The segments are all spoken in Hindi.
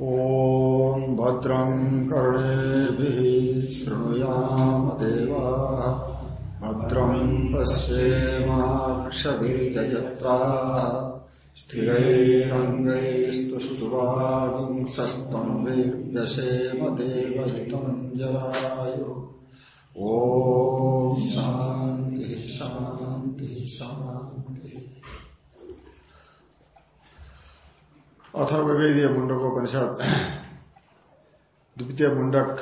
ॐ भद्रं कर्णेभिः शृणुयाम देवाः भद्रं पश्येमाक्षभिर्यजत्राः। स्थिरैरङ्गैस्तुष्टुवागुंसस्तम्भिर्व्यसेम देवहितं जलायु ॐ शान्तिः शान्तिः शान्तिः। अथर्वेदीय मुंडकोपनिषद द्वितीय मुंडक,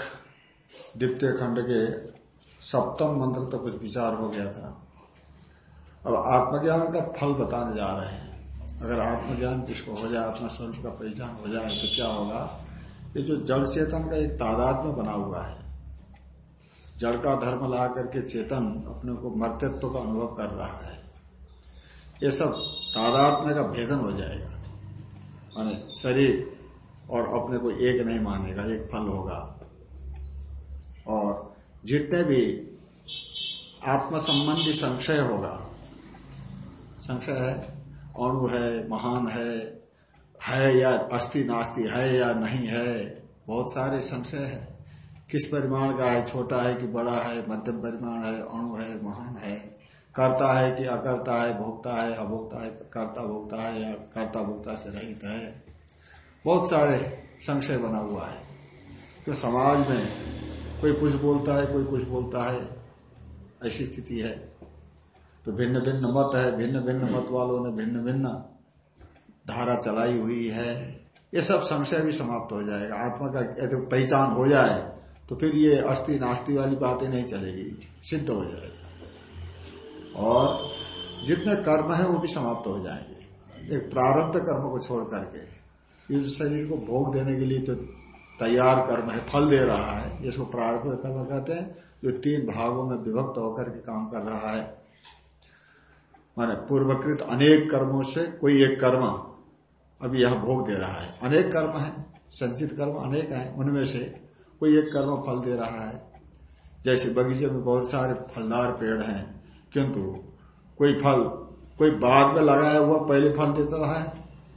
द्वितीय खंड के सप्तम मंत्र तक कुछ विचार हो गया था। अब आत्मज्ञान का फल बताने जा रहे हैं। अगर आत्मज्ञान जिसको हो जाए आत्मा स्वरूप का पहचान हो जाए तो क्या होगा? ये जो जड़ चेतन का एक तादाद में बना हुआ है। जड़ का धर्म ला करके चेतन अपने को मर्तत्व का अनुभव कर रहा है। ये सब तादात्म्य का भेदन हो जाएगा। माने शरीर और अपने को एक नहीं मानेगा एक फल होगा। और जितने भी आत्म संबंधी संशय होगा, संशय है अणु है महान है है या अस्थि नास्ति है या नहीं है, बहुत सारे संशय है। किस परिमाण का है, छोटा है कि बड़ा है, मध्यम परिमाण है, अणु है, महान है करता है कि अकर्ता है भोगता है अभोक्ता है कर्ता भोगता है या कर्ता भोक्ता से रहित है। बहुत सारे संशय बना हुआ है क्यों समाज में कोई कुछ बोलता है कोई कुछ बोलता है ऐसी स्थिति है। तो भिन्न भिन्न मत है भिन्न भिन्न मत वालों ने भिन्न भिन्न धारा चलाई हुई है। ये सब संशय भी समाप्त हो जाएगा। आत्मा का यदि पहचान हो जाए तो फिर ये अस्थि नास्ति वाली बातें नहीं चलेगी सिद्ध हो जाएगा। और जितने कर्म है वो भी समाप्त हो जाएँगे। एक प्रारब्ध कर्म को छोड़ करके इस शरीर को भोग देने के लिए जो तैयार कर्म है, फल दे रहा है इसको प्रारब्ध कर्म कहते हैं, जो तीन भागों में विभक्त होकर के काम कर रहा है। माने पूर्वकृत अनेक कर्मों से कोई एक कर्म अभी यह भोग दे रहा है। अनेक कर्म है, संचित कर्म अनेक है, उनमें से कोई एक कर्म फल दे रहा है। जैसे बगीचे में बहुत सारे फलदार पेड़ हैं किंतु कोई फल, कोई बाद में लगाया हुआ पहले फल देता है,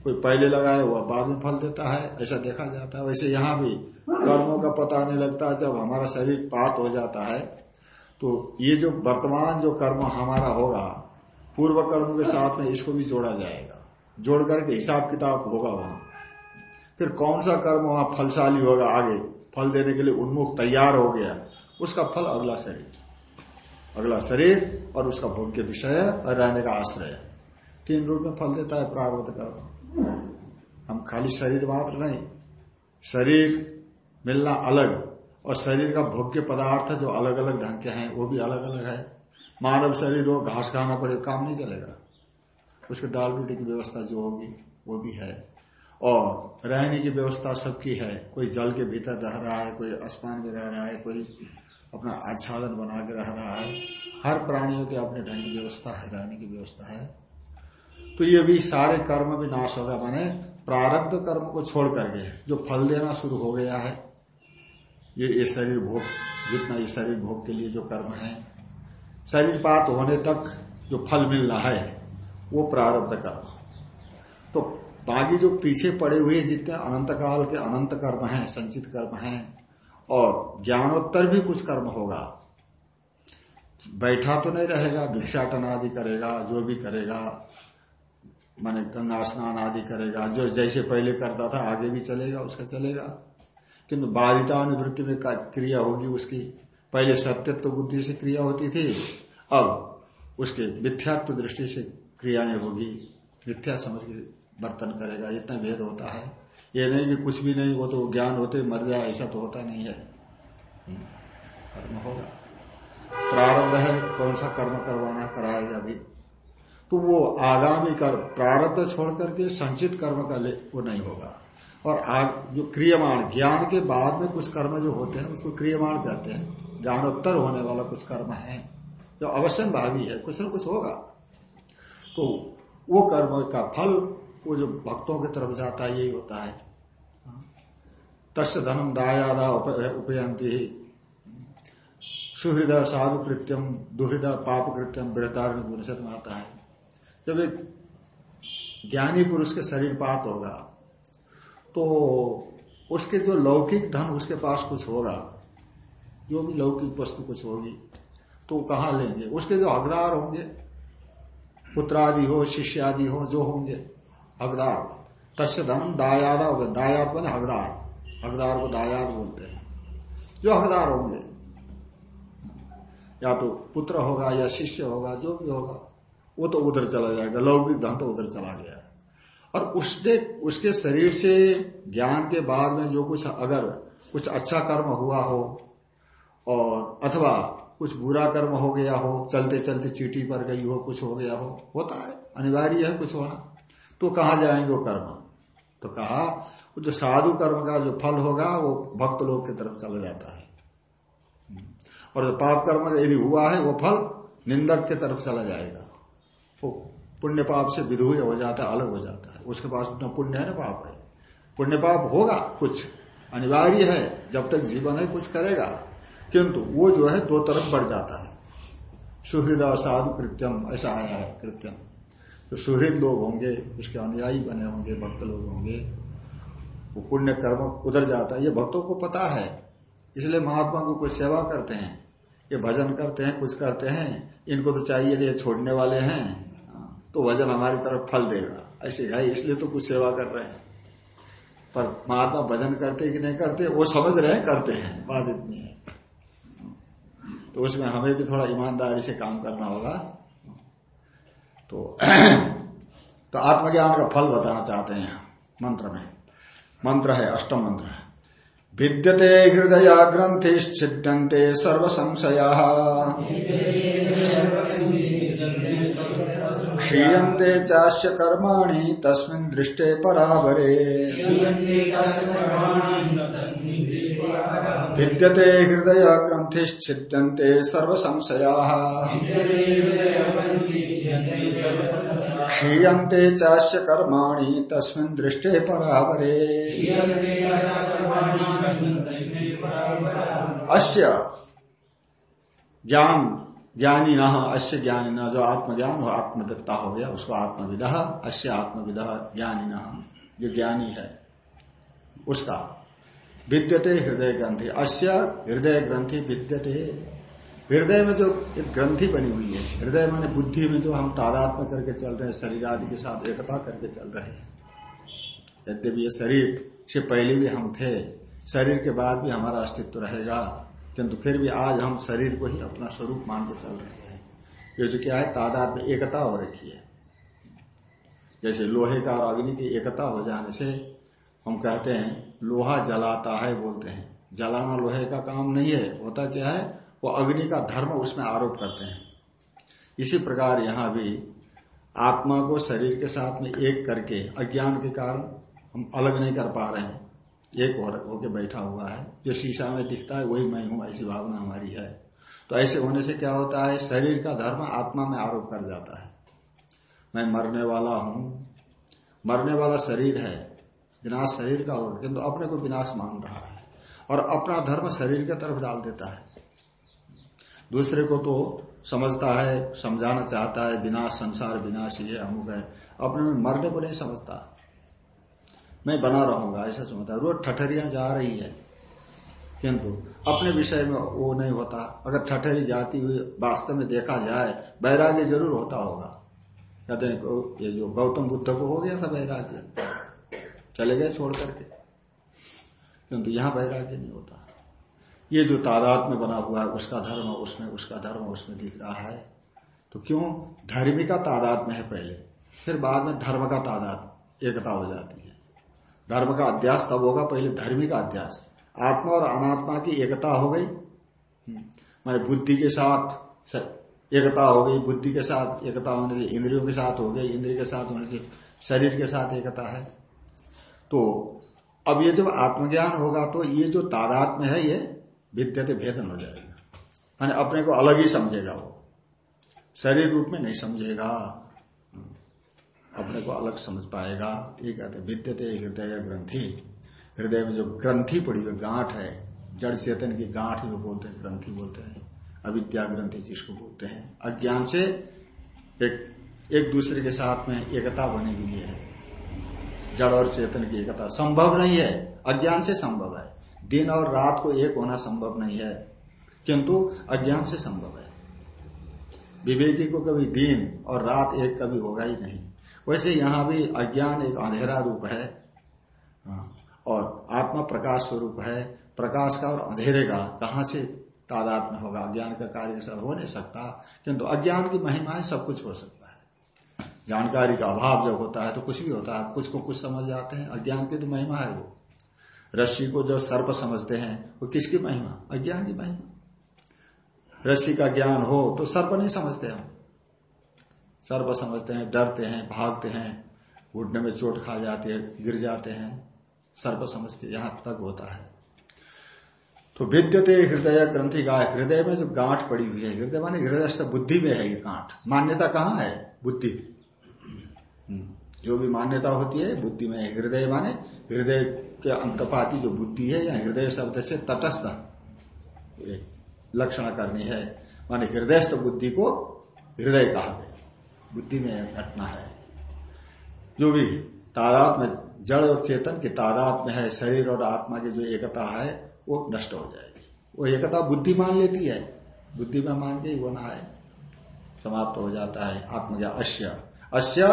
कोई पहले लगाया हुआ बाद में फल देता है, ऐसा देखा जाता है। वैसे यहाँ भी कर्मों का पता नहीं लगता जब हमारा शरीर पात हो जाता है तो ये जो वर्तमान जो कर्म हमारा होगा, पूर्व कर्म के साथ में इसको भी जोड़ा जाएगा। जोड़ करके हिसाब किताब होगा वहाँ। फिर कौन सा कर्म वहाँ फलशाली होगा आगे? फल देने के लिए उन्मुख तैयार हो गया, उसका फल अगला शरीर। अगला शरीर और उसका भोग्य विषय और रहने का आश्रय तीन रूप में फल देता है, प्रारब्ध कर्म। हम खाली शरीर मात्र नहीं, शरीर मिलना अलग और शरीर का भोग्य पदार्थ जो अलग अलग ढंग के हैं, वो भी अलग अलग है। मानव शरीर हो, घास खाना पड़े, काम नहीं चलेगा। उसके दाल रोटी की व्यवस्था जो होगी, वो भी है। और रहने की व्यवस्था सबकी है। कोई जल के भीतर रह रहा है, कोई आसमान में रह रहा है, कोई अपना आच्छादन बना के रह रहा है। हर प्राणियों के अपने ढंग की व्यवस्था है, रहने की व्यवस्था है। तो ये भी सारे कर्म भी नाश होगा माने प्रारब्ध कर्म को छोड़ करके जो फल देना शुरू हो गया है, ये ये शरीर भोग, जितना ये शरीर भोग के लिए जो कर्म है, शरीर पात होने तक जो फल मिलना है, वो प्रारब्ध कर्म। तो बाकी जो पीछे पड़े हुए जितने अनंत काल के अनंत कर्म हैं, संचित कर्म हैं और ज्ञानोत्तर भी कुछ कर्म होगा। बैठा तो नहीं रहेगा, भिक्षाटन आदि करेगा, जो भी करेगा, माने गंगा स्नान आदि करेगा, जो जैसे पहले करता था, आगे भी चलेगा, उसका चलेगा। किंतु बाधितानुवृत्ति में क्रिया होगी उसकी। पहले सत्यत्व बुद्धि से क्रिया होती थी, अब उसके मिथ्यात्व दृष्टि से क्रियाएँ होगी। मिथ्या समझ के बर्तन करेगा, इतना भेद होता है। ये नहीं कि कुछ भी नहीं, वो तो ज्ञान होते, मर जाए, ऐसा तो होता नहीं है। कर्म होगा। प्रारब्ध है, कौन सा कर्म करवाना कराएगा भी। तो वो आगामी कर्म, प्रारब्ध छोड़ करके संचित कर्म का ले, वो नहीं होगा। और आग, जो क्रियमाण, ज्ञान के बाद में कुछ कर्म जो होते हैं, उसको क्रियमाण कहते हैं। ज्ञानोत्तर होने वाला कुछ कर्म है। जो अवश्य भावी है, कुछ न कुछ होगा। तो वो कर्म का फल, वो जो भक्तों की तरफ़ जाता है, यही होता है। तस् धनम दायादा उपयंती सुहृदय साधु कृत्यम दुहृदय पाप कृत्यम वृद्धारण में आता है। जब एक ज्ञानी पुरुष के शरीर पात होगा तो उसके जो लौकिक धन उसके पास कुछ होगा, जो भी लौकिक वस्तु कुछ होगी तो कहा लेंगे? उसके जो हकदार होंगे, पुत्रादि हो शिष्य आदि हो, जो होंगे हकदार तस्य धन दायादा होगा। दायाद बने हकदार हकदार को दायाद बोलते हैं। जो हकदार होंगे, या तो पुत्र होगा, या शिष्य होगा, जो भी होगा, वो तो उधर चला जाएगा, लौकिक धन तो उधर चला गया और उसने, उसके शरीर से ज्ञान के बाद में जो कुछ अगर कुछ अच्छा कर्म हुआ हो, और अथवा कुछ बुरा कर्म हो गया हो, चलते चलते चीटी पर गई हो, कुछ हो गया हो, होता है, अनिवार्य है कुछ होना। तो कहा जाएँगे वो कर्म? तो कहा जो साधु कर्म का जो फल होगा, वो भक्त लोग की तरफ़ चला जाता है। और जो पाप कर्म का यदि हुआ है, वो फल निंदक की तरफ़ चला जाएगा। वो पुण्य पाप से विधुय हो जाता है, अलग हो जाता है। उसके पास उतना पुण्य है ना पाप है। पुण्य पाप होगा कुछ, अनिवार्य है, जब तक जीवन है, कुछ करेगा। किंतु वो जो है, दो तरफ़ बढ़ जाता है। सुहृद साधु कृत्यम, ऐसा आया है कृत्यम। जो सुहृद लोग होंगे, उसके अनुयायी बने होंगे, भक्त लोग होंगे वो पुण्य कर्म उधर जाता है। ये भक्तों को पता है। इसलिए महात्मा को कोई सेवा करते हैं, ये भजन करते हैं, कुछ करते हैं, इनको तो चाहिए ये छोड़ने वाले हैं तो भजन हमारी तरफ़ फल देगा। ऐसे है, इसलिए तो कुछ सेवा कर रहे हैं। पर महात्मा भजन करते कि नहीं करते, वो समझ रहे हैं, करते हैं। बात इतनी है। तो उसमें हमें भी थोड़ा ईमानदारी से काम करना होगा। तो तो आत्मज्ञान का फल बताना चाहते हैं, मंत्र में। मंत्र है, अष्टम मंत्र है। विद्यते हृदय ग्रंथिश्चिद्यन्ते सर्व संशया क्षीयते चाश्य कर्माणि तस्मिन् दृष्टे परावरे। विद्यते हृदय ग्रंथिश्चिद्यन्ते सर्व संशया क्षीयते चाश्य कर्माणि, तस्मिन् दृष्टे परावरे। अस्य ज्ञान ज्ञानी न अश्य ज्ञानी न जो आत्मज्ञान हो, आत्मदत्ता हो गया, उसको आत्मविद अश्य आत्मविद ज्ञानी न जो ज्ञानी है, उसका विद्यते हृदय ग्रंथि अश्य हृदय ग्रंथि विद्यते। हृदय में जो एक ग्रंथि बनी हुई है, हृदय माने बुद्धि में जो हम तादात्म करके चल रहे हैं, शरीर आदि के साथ एकता करके चल रहे हैं। यद्यपि ये शरीर, से पहले भी हम थे, शरीर के बाद भी हमारा अस्तित्व रहेगा, किंतु फिर भी आज हम शरीर को ही अपना स्वरूप मान के चल रहे हैं। ये जो क्या है, तादाद में एकता हो रखी है। जैसे लोहे का और अग्नि की एकता हो जाने से हम कहते हैं, लोहा जलाता है बोलते हैं। जलाना लोहे का काम नहीं है, होता क्या है वो अग्नि का धर्म उसमें आरोप करते हैं। इसी प्रकार यहाँ भी आत्मा को शरीर के साथ में एक करके अज्ञान के कारण हम अलग नहीं कर पा रहे हैं। एक और होके बैठा हुआ है, जो शीशा में दिखता है, वही मैं हूँ, ऐसी भावना हमारी है। तो ऐसे होने से क्या होता है, शरीर का धर्म आत्मा में आरोप कर जाता है। मैं मरने वाला हूँ, मरने वाला शरीर है, विनाश शरीर का हो किंतु अपने को विनाश मान रहा है और अपना धर्म शरीर की तरफ़ डाल देता है। दूसरे को तो समझता है, समझाना चाहता है, विनाश, संसार विनाश, ये अमुक है। अपने मरने को नहीं समझता। मैं बना रहूँगा, ऐसा समझता रोज ठठरिया जा रही है, किंतु अपने विषय में वो नहीं होता। अगर ठठरी जाती हुई वास्तव में देखा जाए, वैराग्य ज़रूर होता होगा। कहते हैं ये जो गौतम बुद्ध को हो गया था वैराग्य, चले गए छोड़ करके। किंतु यहाँ वैराग्य नहीं होता। ये जो तादाद में बना हुआ है, उसका धर्म उसमें, उसका धर्म उसमें दिख रहा है। तो क्यों? धर्मी का तादाद में है पहले। फिर बाद में धर्म का तादाद एकता हो जाती है। धर्म का अध्यास तब होगा पहले धर्मी का अध्यास। आत्मा और अनात्मा की एकता हो गई। मैंने बुद्धि के साथ एकता हो गई, बुद्धि के साथ एकता होने से इंद्रियों के साथ हो गई इंद्रिय के साथ होने से शरीर के साथ एकता है। तो अब ये जब आत्मज्ञान होगा तो ये जो तादात्म्य है, ये विद्यते भेदन हो जाएगा। मैंने अपने को अलग ही समझेगा वो। शरीर रूप में नहीं समझेगा। अपने को अलग समझ पाएगा। ये कहते विद्यते हृदय ग्रंथि। हृदय में जो ग्रंथि पड़ी हुई, गांठ है, जड़ चेतन की गांठ जो बोलते हैं, ग्रंथि बोलते हैं, अविद्या ग्रंथि जिसको बोलते हैं। अज्ञान से एक एक दूसरे के साथ में एकता बनी हुई है। जड़ और चेतन की एकता संभव नहीं है। अज्ञान से संभव है। दिन और रात को एक होना संभव नहीं है किंतु अज्ञान से संभव है। विवेकी को कभी दिन और रात एक कभी होगा ही नहीं। वैसे यहाँ भी अज्ञान एक अंधेरा रूप है हाँ, और आत्मा प्रकाश स्वरूप है। प्रकाश का और अंधेरे का कहा से तादाद में होगा? अज्ञान का कार्य सर हो नहीं सकता किंतु अज्ञान की महिमा सब कुछ हो सकता है। जानकारी का अभाव जब होता है तो कुछ भी होता है कुछ को कुछ समझ जाते हैं। अज्ञान की तो महिमा है वो। रस्सी को जो सर्प समझते हैं, वो किसकी महिमा? अज्ञान की महिमा। रस्सी का ज्ञान हो तो सर्प नहीं समझते हम। सर्प समझते हैं, डरते हैं, भागते हैं, घुटने में चोट खा जाती है, गिर जाते हैं। सर्प समझ के यहाँ तक होता है। तो विद्यते हृदय ग्रंथि का हृदय में जो गांठ पड़ी हुई है, हृदय माने हृदय बुद्धि में है ये गांठ। मान्यता कहाँ है? बुद्धि हम्म। जो भी मान्यता होती है, बुद्धि में हृदय माने, हृदय के अंकपाती जो बुद्धि है, या हृदय शब्द से तटस्थ लक्षण करनी है। माने हृदयस्थ बुद्धि को हृदय कहा गया। बुद्धि में घटना है। जो भी तादात में जड़ और चेतन की तादात में है, शरीर और आत्मा की जो एकता है, वो नष्ट हो जाएगी। वो एकता बुद्धि मान लेती है। बुद्धि में मान के ही होना है। समाप्त हो जाता है आत्मज्ञा अश्य। अश्य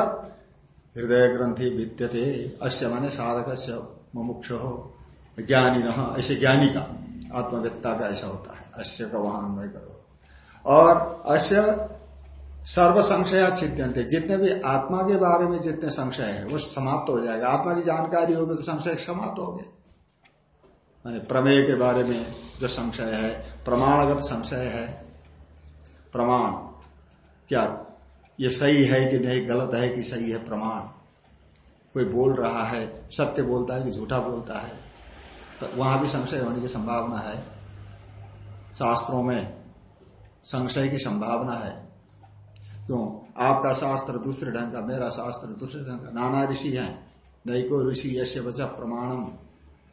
हृदय ग्रंथि विद्यते। अश्य माने साधक मुमुक्ष हो ज्ञानी न ऐसे ज्ञानी का आत्मव्यक्ता का ऐसा होता है। अश्य का वहाँ अन्वय करो। और अश्य सर्व संशय छिद्यंत जितने भी आत्मा के बारे में जितने संशय है, वो समाप्त हो जाएगा। आत्मा की जानकारी होगी तो संशय समाप्त हो गए माने प्रमेय के बारे में जो संशय है, प्रमाणगत संशय है, प्रमाण क्या ये सही है कि नहीं, गलत है कि सही है, प्रमाण। कोई बोल रहा है, सत्य बोलता है कि झूठा बोलता है तो वहाँ भी संशय होने की संभावना है। शास्त्रों में संशय की संभावना है। क्यों? आपका शास्त्र दूसरे ढंग का, मेरा शास्त्र दूसरे ढंग का। नाना ऋषि है नहीं को ऋषि यश्य बचा प्रमाणम।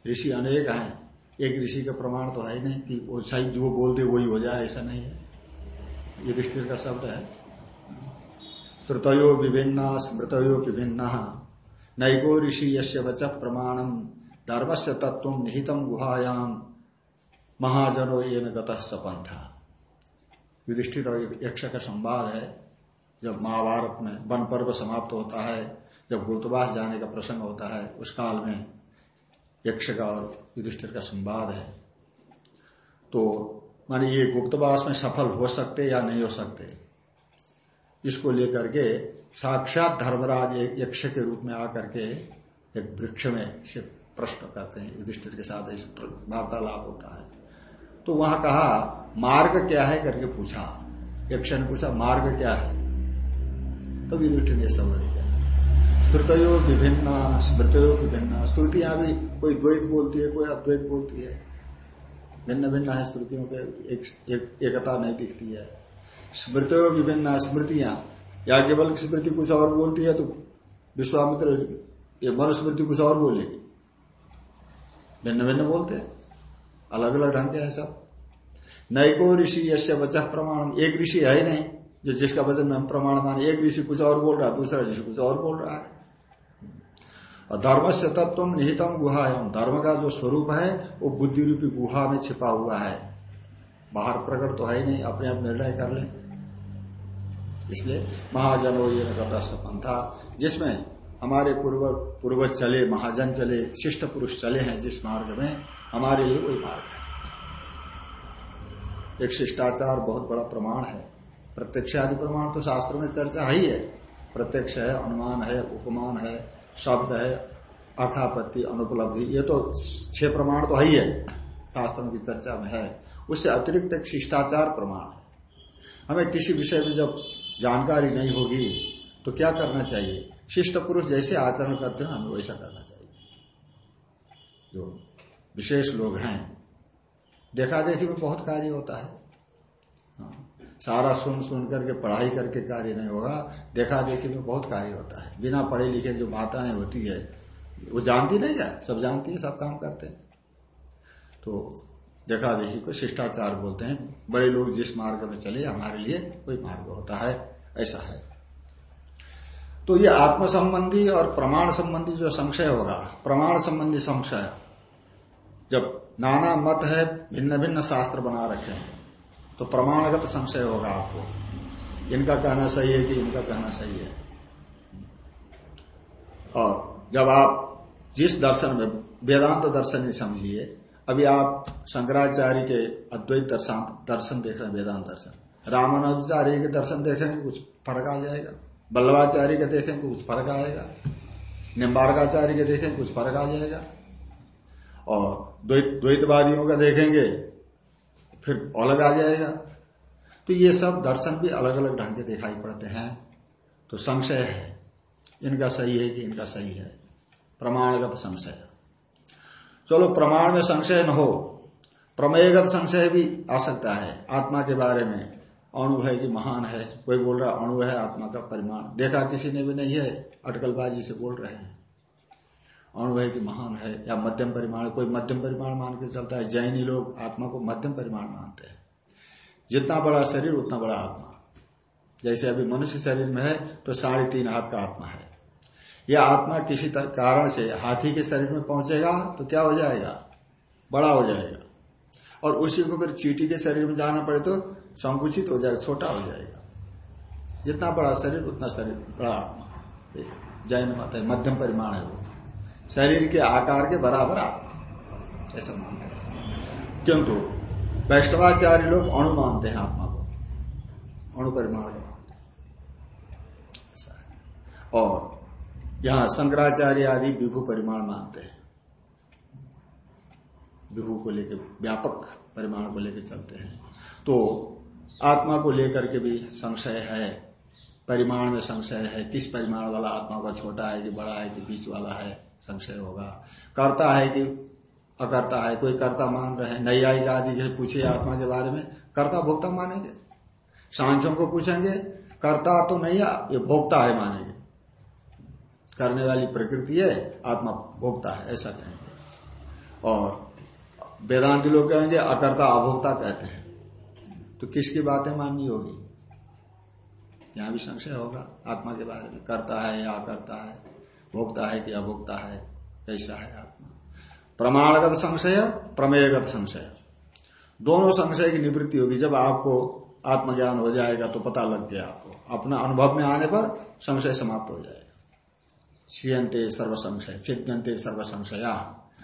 ऋषि अनेक हैं, एक ऋषि का प्रमाण तो है ही नहीं कि वो सही, जो बोलते वही हो जाए, ऐसा नहीं है। ये दृष्टि का शब्द है। श्रुतयो विभिन्न, स्मृतयो विभिन्न। नैको ऋषि यश वच प्रमाणम धर्म से तत्व निहितम गुहायाम। महाजनो ये गत सपंथा युधिष्ठिर यक्ष का संवाद है, जब महाभारत में वन पर्व समाप्त होता है, जब गुप्तवास जाने का प्रसंग होता है, उस काल में यक्ष का और युधिष्ठिर का संवाद है। तो माने ये गुप्तवास में सफल हो सकते या नहीं हो सकते? इसको लेकर के साक्षात धर्मराज एक यक्ष के रूप में आकर के एक वृक्ष में से प्रश्न करते हैं युधिष्ठिर के साथ इस वार्तालाप होता है। तो वहाँ कहा मार्ग क्या है? करके पूछा। यक्ष ने पूछा मार्ग क्या है? तो युधिष्ठिर ने समझ दिया। श्रुतयो विभिन्न स्मृतयो विभिन्न श्रुतियाँ भी कोई द्वैत बोलती है कोई अद्वैत बोलती है। भिन्न भिन्न है श्रुतियों के एक, एक, एकता नहीं दिखती है। स्मृतयो विभिन्न स्मृतियाँ। या केवल स्मृति कुछ और बोलती है तो विश्वामित्र ये मनुस्मृति कुछ और बोलेगी। भिन्न भिन्न बोलते हैं। अलग अलग ढंग के हैं सब। नैको ऋषि यश्य बचा प्रमाण एक ऋषि है ही नहीं, जो जिसका वचन में हम प्रमाण माने। एक ऋषि कुछ और बोल रहा है, दूसरा ऋषि कुछ और बोल रहा है। और धर्म से तत्व निहितम गुहा धर्म का जो स्वरूप है, वो बुद्धि रूपी गुहा में छिपा हुआ है। बाहर प्रकट तो है ही नहीं, अपने आप निर्णय कर ले। इसलिए महाजनो ये नगता सपन था, जिसमें हमारे पूर्व पूर्वज चले, महाजन चले, शिष्ट पुरुष चले हैं, जिस मार्ग में हमारे लिए वही मार्ग है। एक शिष्टाचार बहुत बड़ा प्रमाण है। प्रत्यक्ष आदि प्रमाण तो शास्त्र में चर्चा ही है। प्रत्यक्ष है, अनुमान है, उपमान है, शब्द है, अर्थापत्ति, अनुपलब्धि, ये तो छह प्रमाण तो है ही है। शास्त्रों की चर्चा में है। उससे अतिरिक्त एक शिष्टाचार प्रमाण है। हमें किसी विषय में जब जानकारी नहीं होगी तो क्या करना चाहिए? शिष्ट पुरुष जैसे आचरण करते हैं, हमें वैसा करना चाहिए। जो विशेष लोग हैं देखा देखी में बहुत कार्य होता है। सारा सुन सुन करके, पढ़ाई करके कार्य नहीं होगा देखा देखी में बहुत कार्य होता है। बिना पढ़े लिखे जो माताएँ होती है, वो जानती नहीं क्या? सब जानती है, सब काम करते हैं। तो देखी को शिष्टाचार बोलते हैं। बड़े लोग जिस मार्ग में चले, हमारे लिए कोई मार्ग होता है। ऐसा है। तो ये आत्म संबंधी और प्रमाण संबंधी जो संशय होगा प्रमाण संबंधी संशय, जब नाना मत है भिन्न भिन्न शास्त्र बना रखे हैं तो प्रमाणगत संशय होगा आपको। इनका कहना सही है कि इनका कहना सही है। और जब आप जिस दर्शन में, वेदांत दर्शन ही समझिए अभी आप शंकराचार्य के अद्वैत दर्शन दर्शन देख रहे हैं, वेदांत दर्शन। रामानुजाचार्य के दर्शन देखेंगे, कुछ फ़र्क आ जाएगा। बल्लभाचार्य के देखेंगे, कुछ फ़र्क आएगा। निम्बारकाचार्य के देखेंगे, कुछ फ़र्क आ जाएगा। और द्वैत, द्वैतवादियों का देखेंगे, फिर अलग आ जाएगा। तो ये सब दर्शन भी अलग अलग ढंग के दिखाई पड़ते हैं। तो संशय है। इनका सही है कि इनका सही है? प्रमाणगत संशय। चलो प्रमाण में संशय न हो। प्रमेयगत संशय भी आ सकता है आत्मा के बारे में। अणु है कि महान है? कोई बोल रहा अणु है आत्मा का परिमाण। देखा किसी ने भी नहीं है? अटकलबाजी से बोल रहे हैं। अणु है कि महान है या मध्यम परिमाण? कोई मध्यम परिमाण मान के चलता है? जैनी लोग आत्मा को मध्यम परिमाण मानते हैं। जितना बड़ा शरीर, उतना बड़ा आत्मा। जैसे अभी मनुष्य शरीर में है तो साढ़े तीन हाथ का आत्मा है। यह आत्मा किसी कारण से हाथी के शरीर में पहुंचेगा तो क्या हो जाएगा? बड़ा हो जाएगा। और उसी को फिर चीटी के शरीर में जाना पड़े तो संकुचित हो जाएगा, छोटा हो जाएगा। जितना बड़ा शरीर, उतना शरीर बड़ा आत्मा। जैन मत है, मध्यम परिमाण है वो। शरीर के आकार के बराबर आत्मा। ऐसा मानते हैं। किंतु वैष्णवाचार्य लोग अणु मानते हैं आत्मा को। अणु परिमाण को मानते हैं। और यहाँ शंकराचार्य आदि विभू परिमाण मानते हैं। विभू को लेकर व्यापक परिमाण को लेकर चलते हैं। तो आत्मा को लेकर के भी संशय है, परिमाण में संशय है, किस परिमाण वाला आत्मा का छोटा है कि बड़ा है कि बीच वाला है, संशय होगा। करता है कि अकर्ता है, कोई कर्ता मान रहे हैं? नैयायिक आदि जैसे पूछे आत्मा के बारे में। कर्ता भोक्ता मानेंगे। सांख्यों को पूछेंगे, कर्ता तो नहीं ये भोक्ता है मानेंगे। करने वाली प्रकृति है, आत्मा भोक्ता है, ऐसा कहेंगे। और वेदांति लोग कहेंगे, अकर्ता अभोक्ता कहते हैं। तो किसकी बातें माननी होगी? यहाँ भी संशय होगा, आत्मा के बारे में। करता है या अकर्ता है? भोगता है कि अभोक्ता है? कैसा है आत्मा? प्रमाणगत संशय, प्रमेयगत संशय। दोनों संशय की निवृत्ति होगी। जब आपको आत्मज्ञान हो जाएगा तो पता लग गया आपको। अपना अनुभव में आने पर संशय समाप्त हो जाएगा। सीयंते सर्व संशय चित्यंते सर्व संशया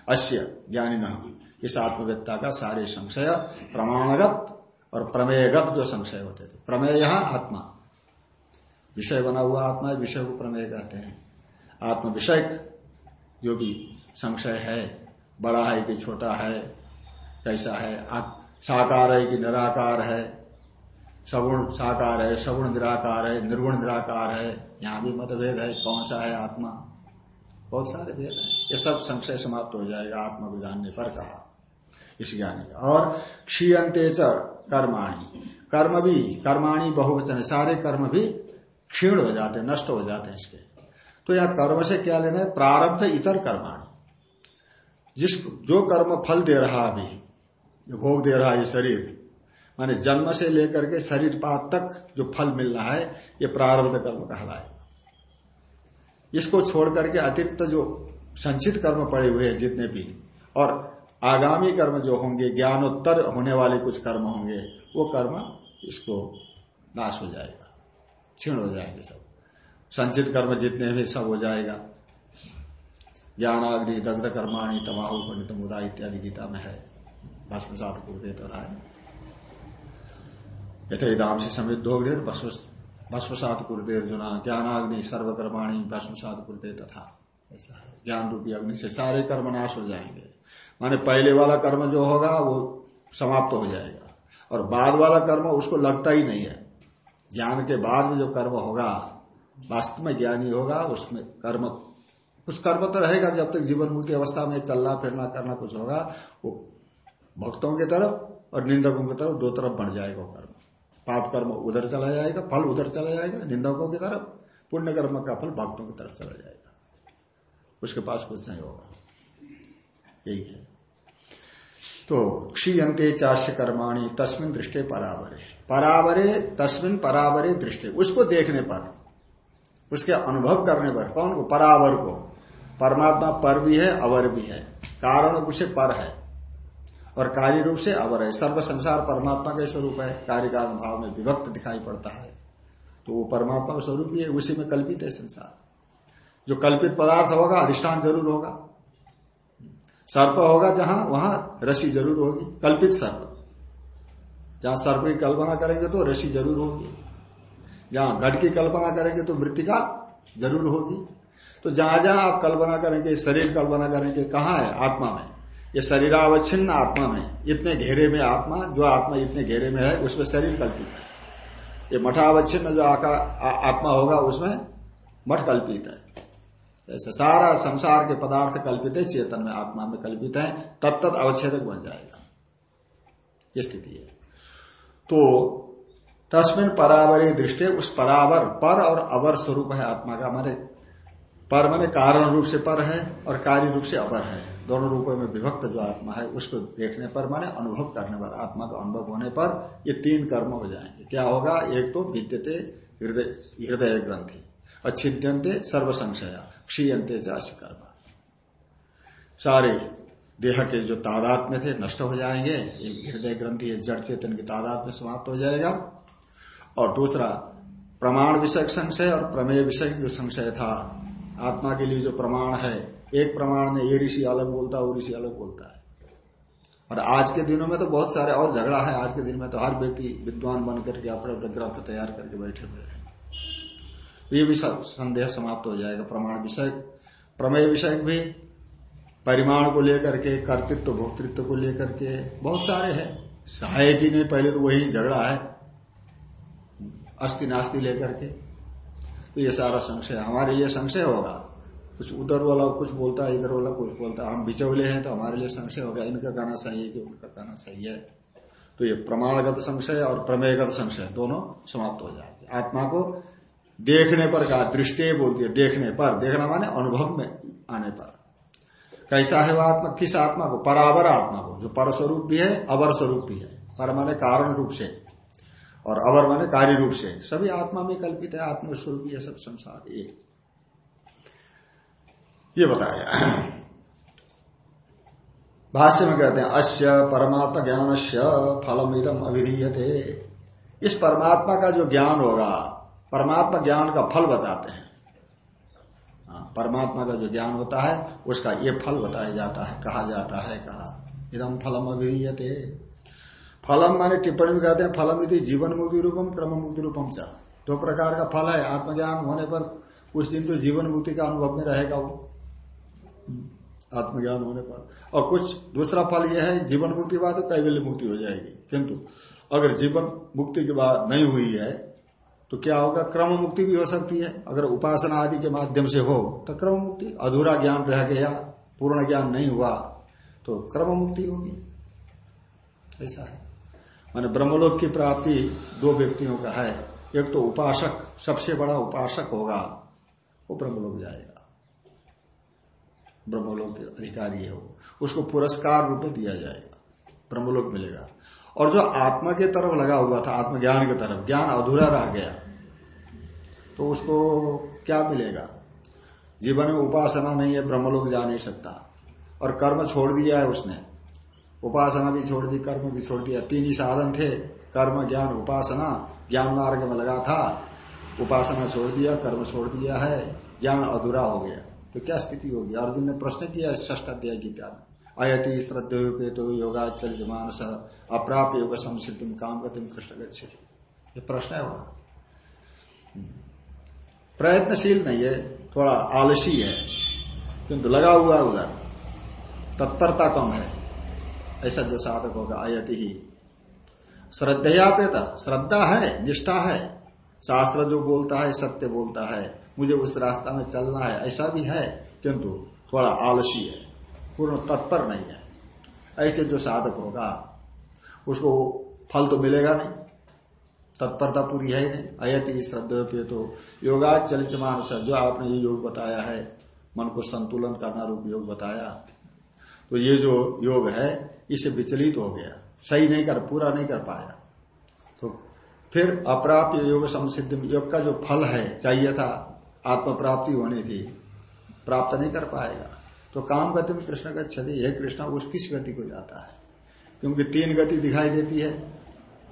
अश्य ज्ञानी न इस आत्मवेत्ता का सारे संशय, प्रमाणगत और प्रमेयगत जो संशय होते थे प्रमेय आत्मा। विषय बना हुआ आत्मा, विषय को प्रमेय कहते हैं। आत्म विषय जो भी संशय है, बड़ा है कि छोटा है, कैसा है साकार है कि निराकार है सगुण साकार है सगुण निराकार है निर्गुण निराकार है, यहाँ भी मतभेद है, कौन सा है आत्मा? बहुत सारे भेद हैं। ये सब संशय समाप्त हो जाएगा, आत्मा को जानने पर कहा, इस ज्ञानी का। और क्षीयंते कर्माणी। कर्म भी, कर्माणी बहुवचन सारे कर्म भी क्षीण हो जाते हैं, नष्ट हो जाते हैं इसके। तो यह कर्म से क्या लेना है? प्रारब्ध इतर कर्माणी। जिस, जो कर्म फल दे रहा अभी, जो भोग दे रहा है शरीर माने जन्म से लेकर के शरीर पात तक जो फल मिलना है, ये प्रारब्ध कर्म कहलाएगा। इसको छोड़ करके अतिरिक्त जो संचित कर्म पड़े हुए हैं जितने भी, और आगामी कर्म जो होंगे, ज्ञानोत्तर होने वाले कुछ कर्म होंगे, वो कर्म इसको नाश हो जाएगा, क्षीण हो जाएँगे सब। संचित कर्म जितने भी सब हो जाएगा। ज्ञानाग्नि, दग्ध कर्माणी, तमाहु, पंडित मुदा इत्यादि गीता में है। भस्मसात कुरते तथा यथेदाम से समृद्ध गए भस्मसात कुरते अर्जुना, ज्ञानाग्नि सर्वकर्माणी भस्मसात कुरते तथा। ऐसा है। ज्ञान रूपी अग्नि से सारे कर्म नाश हो जाएँगे। माने पहले वाला कर्म जो होगा, वो समाप्त हो जाएगा। और बाद वाला कर्म उसको लगता ही नहीं है। ज्ञान के बाद में जो कर्म होगा, वास्तव में ज्ञानी होगा, उसमें कर्म कुछ कर्म तो रहेगा जब तक जीवन मुक्ति अवस्था में चलना, फिरना, करना कुछ होगा, वो भक्तों की तरफ़ और निंदकों की तरफ़ दो तरफ़ बढ़ जाएगा कर्म। पाप कर्म उधर चला जाएगा, फल उधर चला जाएगा, निंदकों की तरफ़ पुण्य कर्म का फल भक्तों की तरफ़ चला जाएगा। उसके पास कुछ नहीं होगा। यही है। तो क्षीयंते चाष्य कर्माणी, तस्मिन दृष्टि परावरे। परावरे, तस्मिन परावरे दृष्टि। उसको देखने पर, उसके अनुभव करने पर, कौन? को परावर को। परमात्मा पर भी है, अवर भी है। कारण उसे पर है। और कार्य रूप से अवर है। सर्व संसार परमात्मा का स्वरूप है। कार्य कारण भाव में विभक्त दिखाई पड़ता है। तो वो परमात्मा का स्वरूप ही है, उसी में कल्पित है संसार। जो कल्पित पदार्थ होगा, अधिष्ठान ज़रूर होगा। सर्प होगा जहाँ, वहाँ रसी ज़रूर होगी। कल्पित सर्प। जहाँ सर्प की कल्पना करेंगे तो रसी ज़रूर होगी। जहाँ घट की कल्पना करेंगे तो मृतिका ज़रूर होगी। तो जहाँ जहाँ आप कल्पना करेंगे, शरीर कल्पना करेंगे, कहाँ है? आत्मा में। ये शरीरावच्छिन्न आत्मा में, इतने घेरे में आत्मा, जो आत्मा इतने घेरे में है, उसमें शरीर कल्पित है। ये मठावच्छिन्न जो आका आत्मा होगा, उसमें मठ कल्पित है। ऐसे सारा संसार के पदार्थ कल्पित है, चेतन में, आत्मा में कल्पित है, तब तक अवच्छेदक बन जाएगा। ये स्थिति है। तो तस्मिन परावरी दृष्टि, उस परावर पर और अवर स्वरूप है आत्मा का, माने पर माने कारण रूप से पर है और कार्य रूप से अपर है। दोनों रूपों में विभक्त जो आत्मा है, उसको देखने पर माने, अनुभव करने पर, आत्मा का अनुभव होने पर ये तीन कर्म हो जाएँगे। क्या होगा? एक तो विद्यते हृदय ग्रंथि अच्छिद्यंते सर्व संशया क्षीयंते जाश कर्म। सारे देह के जो तादात में थे नष्ट हो जाएँगे एक हृदय ग्रंथि जड़ चेतन की तादात में समाप्त हो जाएगा। और दूसरा, प्रमाण विषय संशय और प्रमेय विषय जो संशय था आत्मा के लिए जो प्रमाण है, एक प्रमाण में ये ऋषि अलग बोलता है, वो ऋषि अलग बोलता है। और आज के दिनों में तो बहुत सारे और झगड़ा है। आज के दिन में तो हर व्यक्ति विद्वान बन करके अपने अपने ग्रंथ तैयार करके बैठे हुए हैं। ये भी संदेह समाप्त हो जाएगा, प्रमाण विषय प्रमेय विषय भी, परिमाण को लेकर के, कर्तृत्व, भोक्तृत्व को लेकर के बहुत सारे है। सहायक ही नहीं, पहले तो वही झगड़ा है, अस्थि नास्ति लेकर के। तो ये सारा संशय हमारे लिए संशय होगा। कुछ उधर वाला कुछ बोलता है, इधर वाला कुछ बोलता है। हम बिचौले हैं तो हमारे लिए संशय होगा। इनका कहना सही है कि उनका कहना सही है। तो ये प्रमाणगत संशय और प्रमेयगत संशय दोनों समाप्त हो जाएँगे। आत्मा को देखने पर कहा, दृष्टि बोलती है, देखने पर। देखना माने अनुभव में आने पर। कैसा है वह आत्मा? किस आत्मा को? परावर आत्मा को, जो पर स्वरूप भी है, अवर स्वरूप भी है। पर माने कारण रूप से। और अवर माने कार्य रूप से। सभी आत्मा में कल्पित है आत्मस्वरूप ये सब संसार ये ये बताया। भाष्य में कहते हैं अश्य परमात्मा ज्ञान से फलम इदम अभिधीयते। इस परमात्मा का जो ज्ञान होगा परमात्मा ज्ञान का फल बताते हैं। हाँ, परमात्मा का जो ज्ञान होता है उसका ये फल बताया जाता है कहा जाता है कहा इदम फलम अभिधीयते। फलम माने टिप्पणी में कहते हैं, फलम यदि जीवन मुक्ति रूपम, क्रम मुक्ति रूपम चाह दो प्रकार का फल है, आत्मज्ञान होने पर उस दिन तो जीवन मुक्ति का अनुभव में रहेगा वो। आत्मज्ञान होने पर। और कुछ दूसरा फल यह है, जीवन मुक्ति बाद तो कैवल्य मुक्ति हो जाएगी। किंतु अगर जीवन मुक्ति के बाद नहीं हुई है तो क्या होगा? क्रम मुक्ति भी हो सकती है। अगर उपासना आदि के माध्यम से हो तो क्रम मुक्ति। अधूरा ज्ञान रह गया, पूर्ण ज्ञान नहीं हुआ तो क्रम मुक्ति होगी। ऐसा है। माने ब्रह्मलोक की प्राप्ति दो व्यक्तियों का है। एक तो उपासक, सबसे बड़ा उपासक होगा, वो ब्रह्मलोक जाएगा। ब्रह्मलोक के अधिकारी है वो। उसको पुरस्कार रूप में दिया जाएगा, ब्रह्मलोक मिलेगा। और जो आत्मा के तरफ़ लगा हुआ था, आत्मज्ञान की तरफ़, ज्ञान अधूरा रह गया तो उसको क्या मिलेगा? जीवन में उपासना नहीं है, ब्रह्मलोक जा नहीं सकता। और कर्म छोड़ दिया है उसने। उपासना भी छोड़ दी, कर्म भी छोड़ दिया। तीन ही साधन थे, कर्म, ज्ञान, उपासना। ज्ञान मार्ग में लगा था, उपासना छोड़ दिया, कर्म छोड़ दिया है, ज्ञान अधूरा हो गया। तो क्या स्थिति होगी? अर्जुन ने प्रश्न किया ष्ठ अध्याय गीता में। अयति श्रद्धे तो योगाचल मानस अप्राप योग संसिद्धि काम गति कृष्ण गति ये प्रश्न है वहाँ प्रयत्नशील नहीं है, थोड़ा आलसी है, किंतु लगा हुआ है उधर। तत्परता कम है। ऐसा जो साधक होगा अयति ही। श्रद्धया पेता, श्रद्धा है, निष्ठा है। शास्त्र जो बोलता है, सत्य बोलता है। मुझे उस रास्ता में चलना है, ऐसा भी है, किंतु थोड़ा आलसी है, पूर्ण तत्पर नहीं है। ऐसे जो साधक होगा, उसको फल तो मिलेगा नहीं, तत्परता पूरी है ही नहीं। अयति श्रद्धा पे तो योगा चलित मानस जो आपने ये योग बताया है, मन को संतुलन करना रूप योग बताया तो ये जो योग है इसे विचलित हो गया। सही नहीं कर, पूरा नहीं कर पाया। तो फिर अप्राप्य योग संसिद्ध योग का जो फल है, चाहिए था आत्म प्राप्ति होनी थी, प्राप्त नहीं कर पाएगा। तो काम गति में कृष्ण का क्षति, है कृष्ण, उस किस गति को जाता है? क्योंकि तीन गति दिखाई देती है,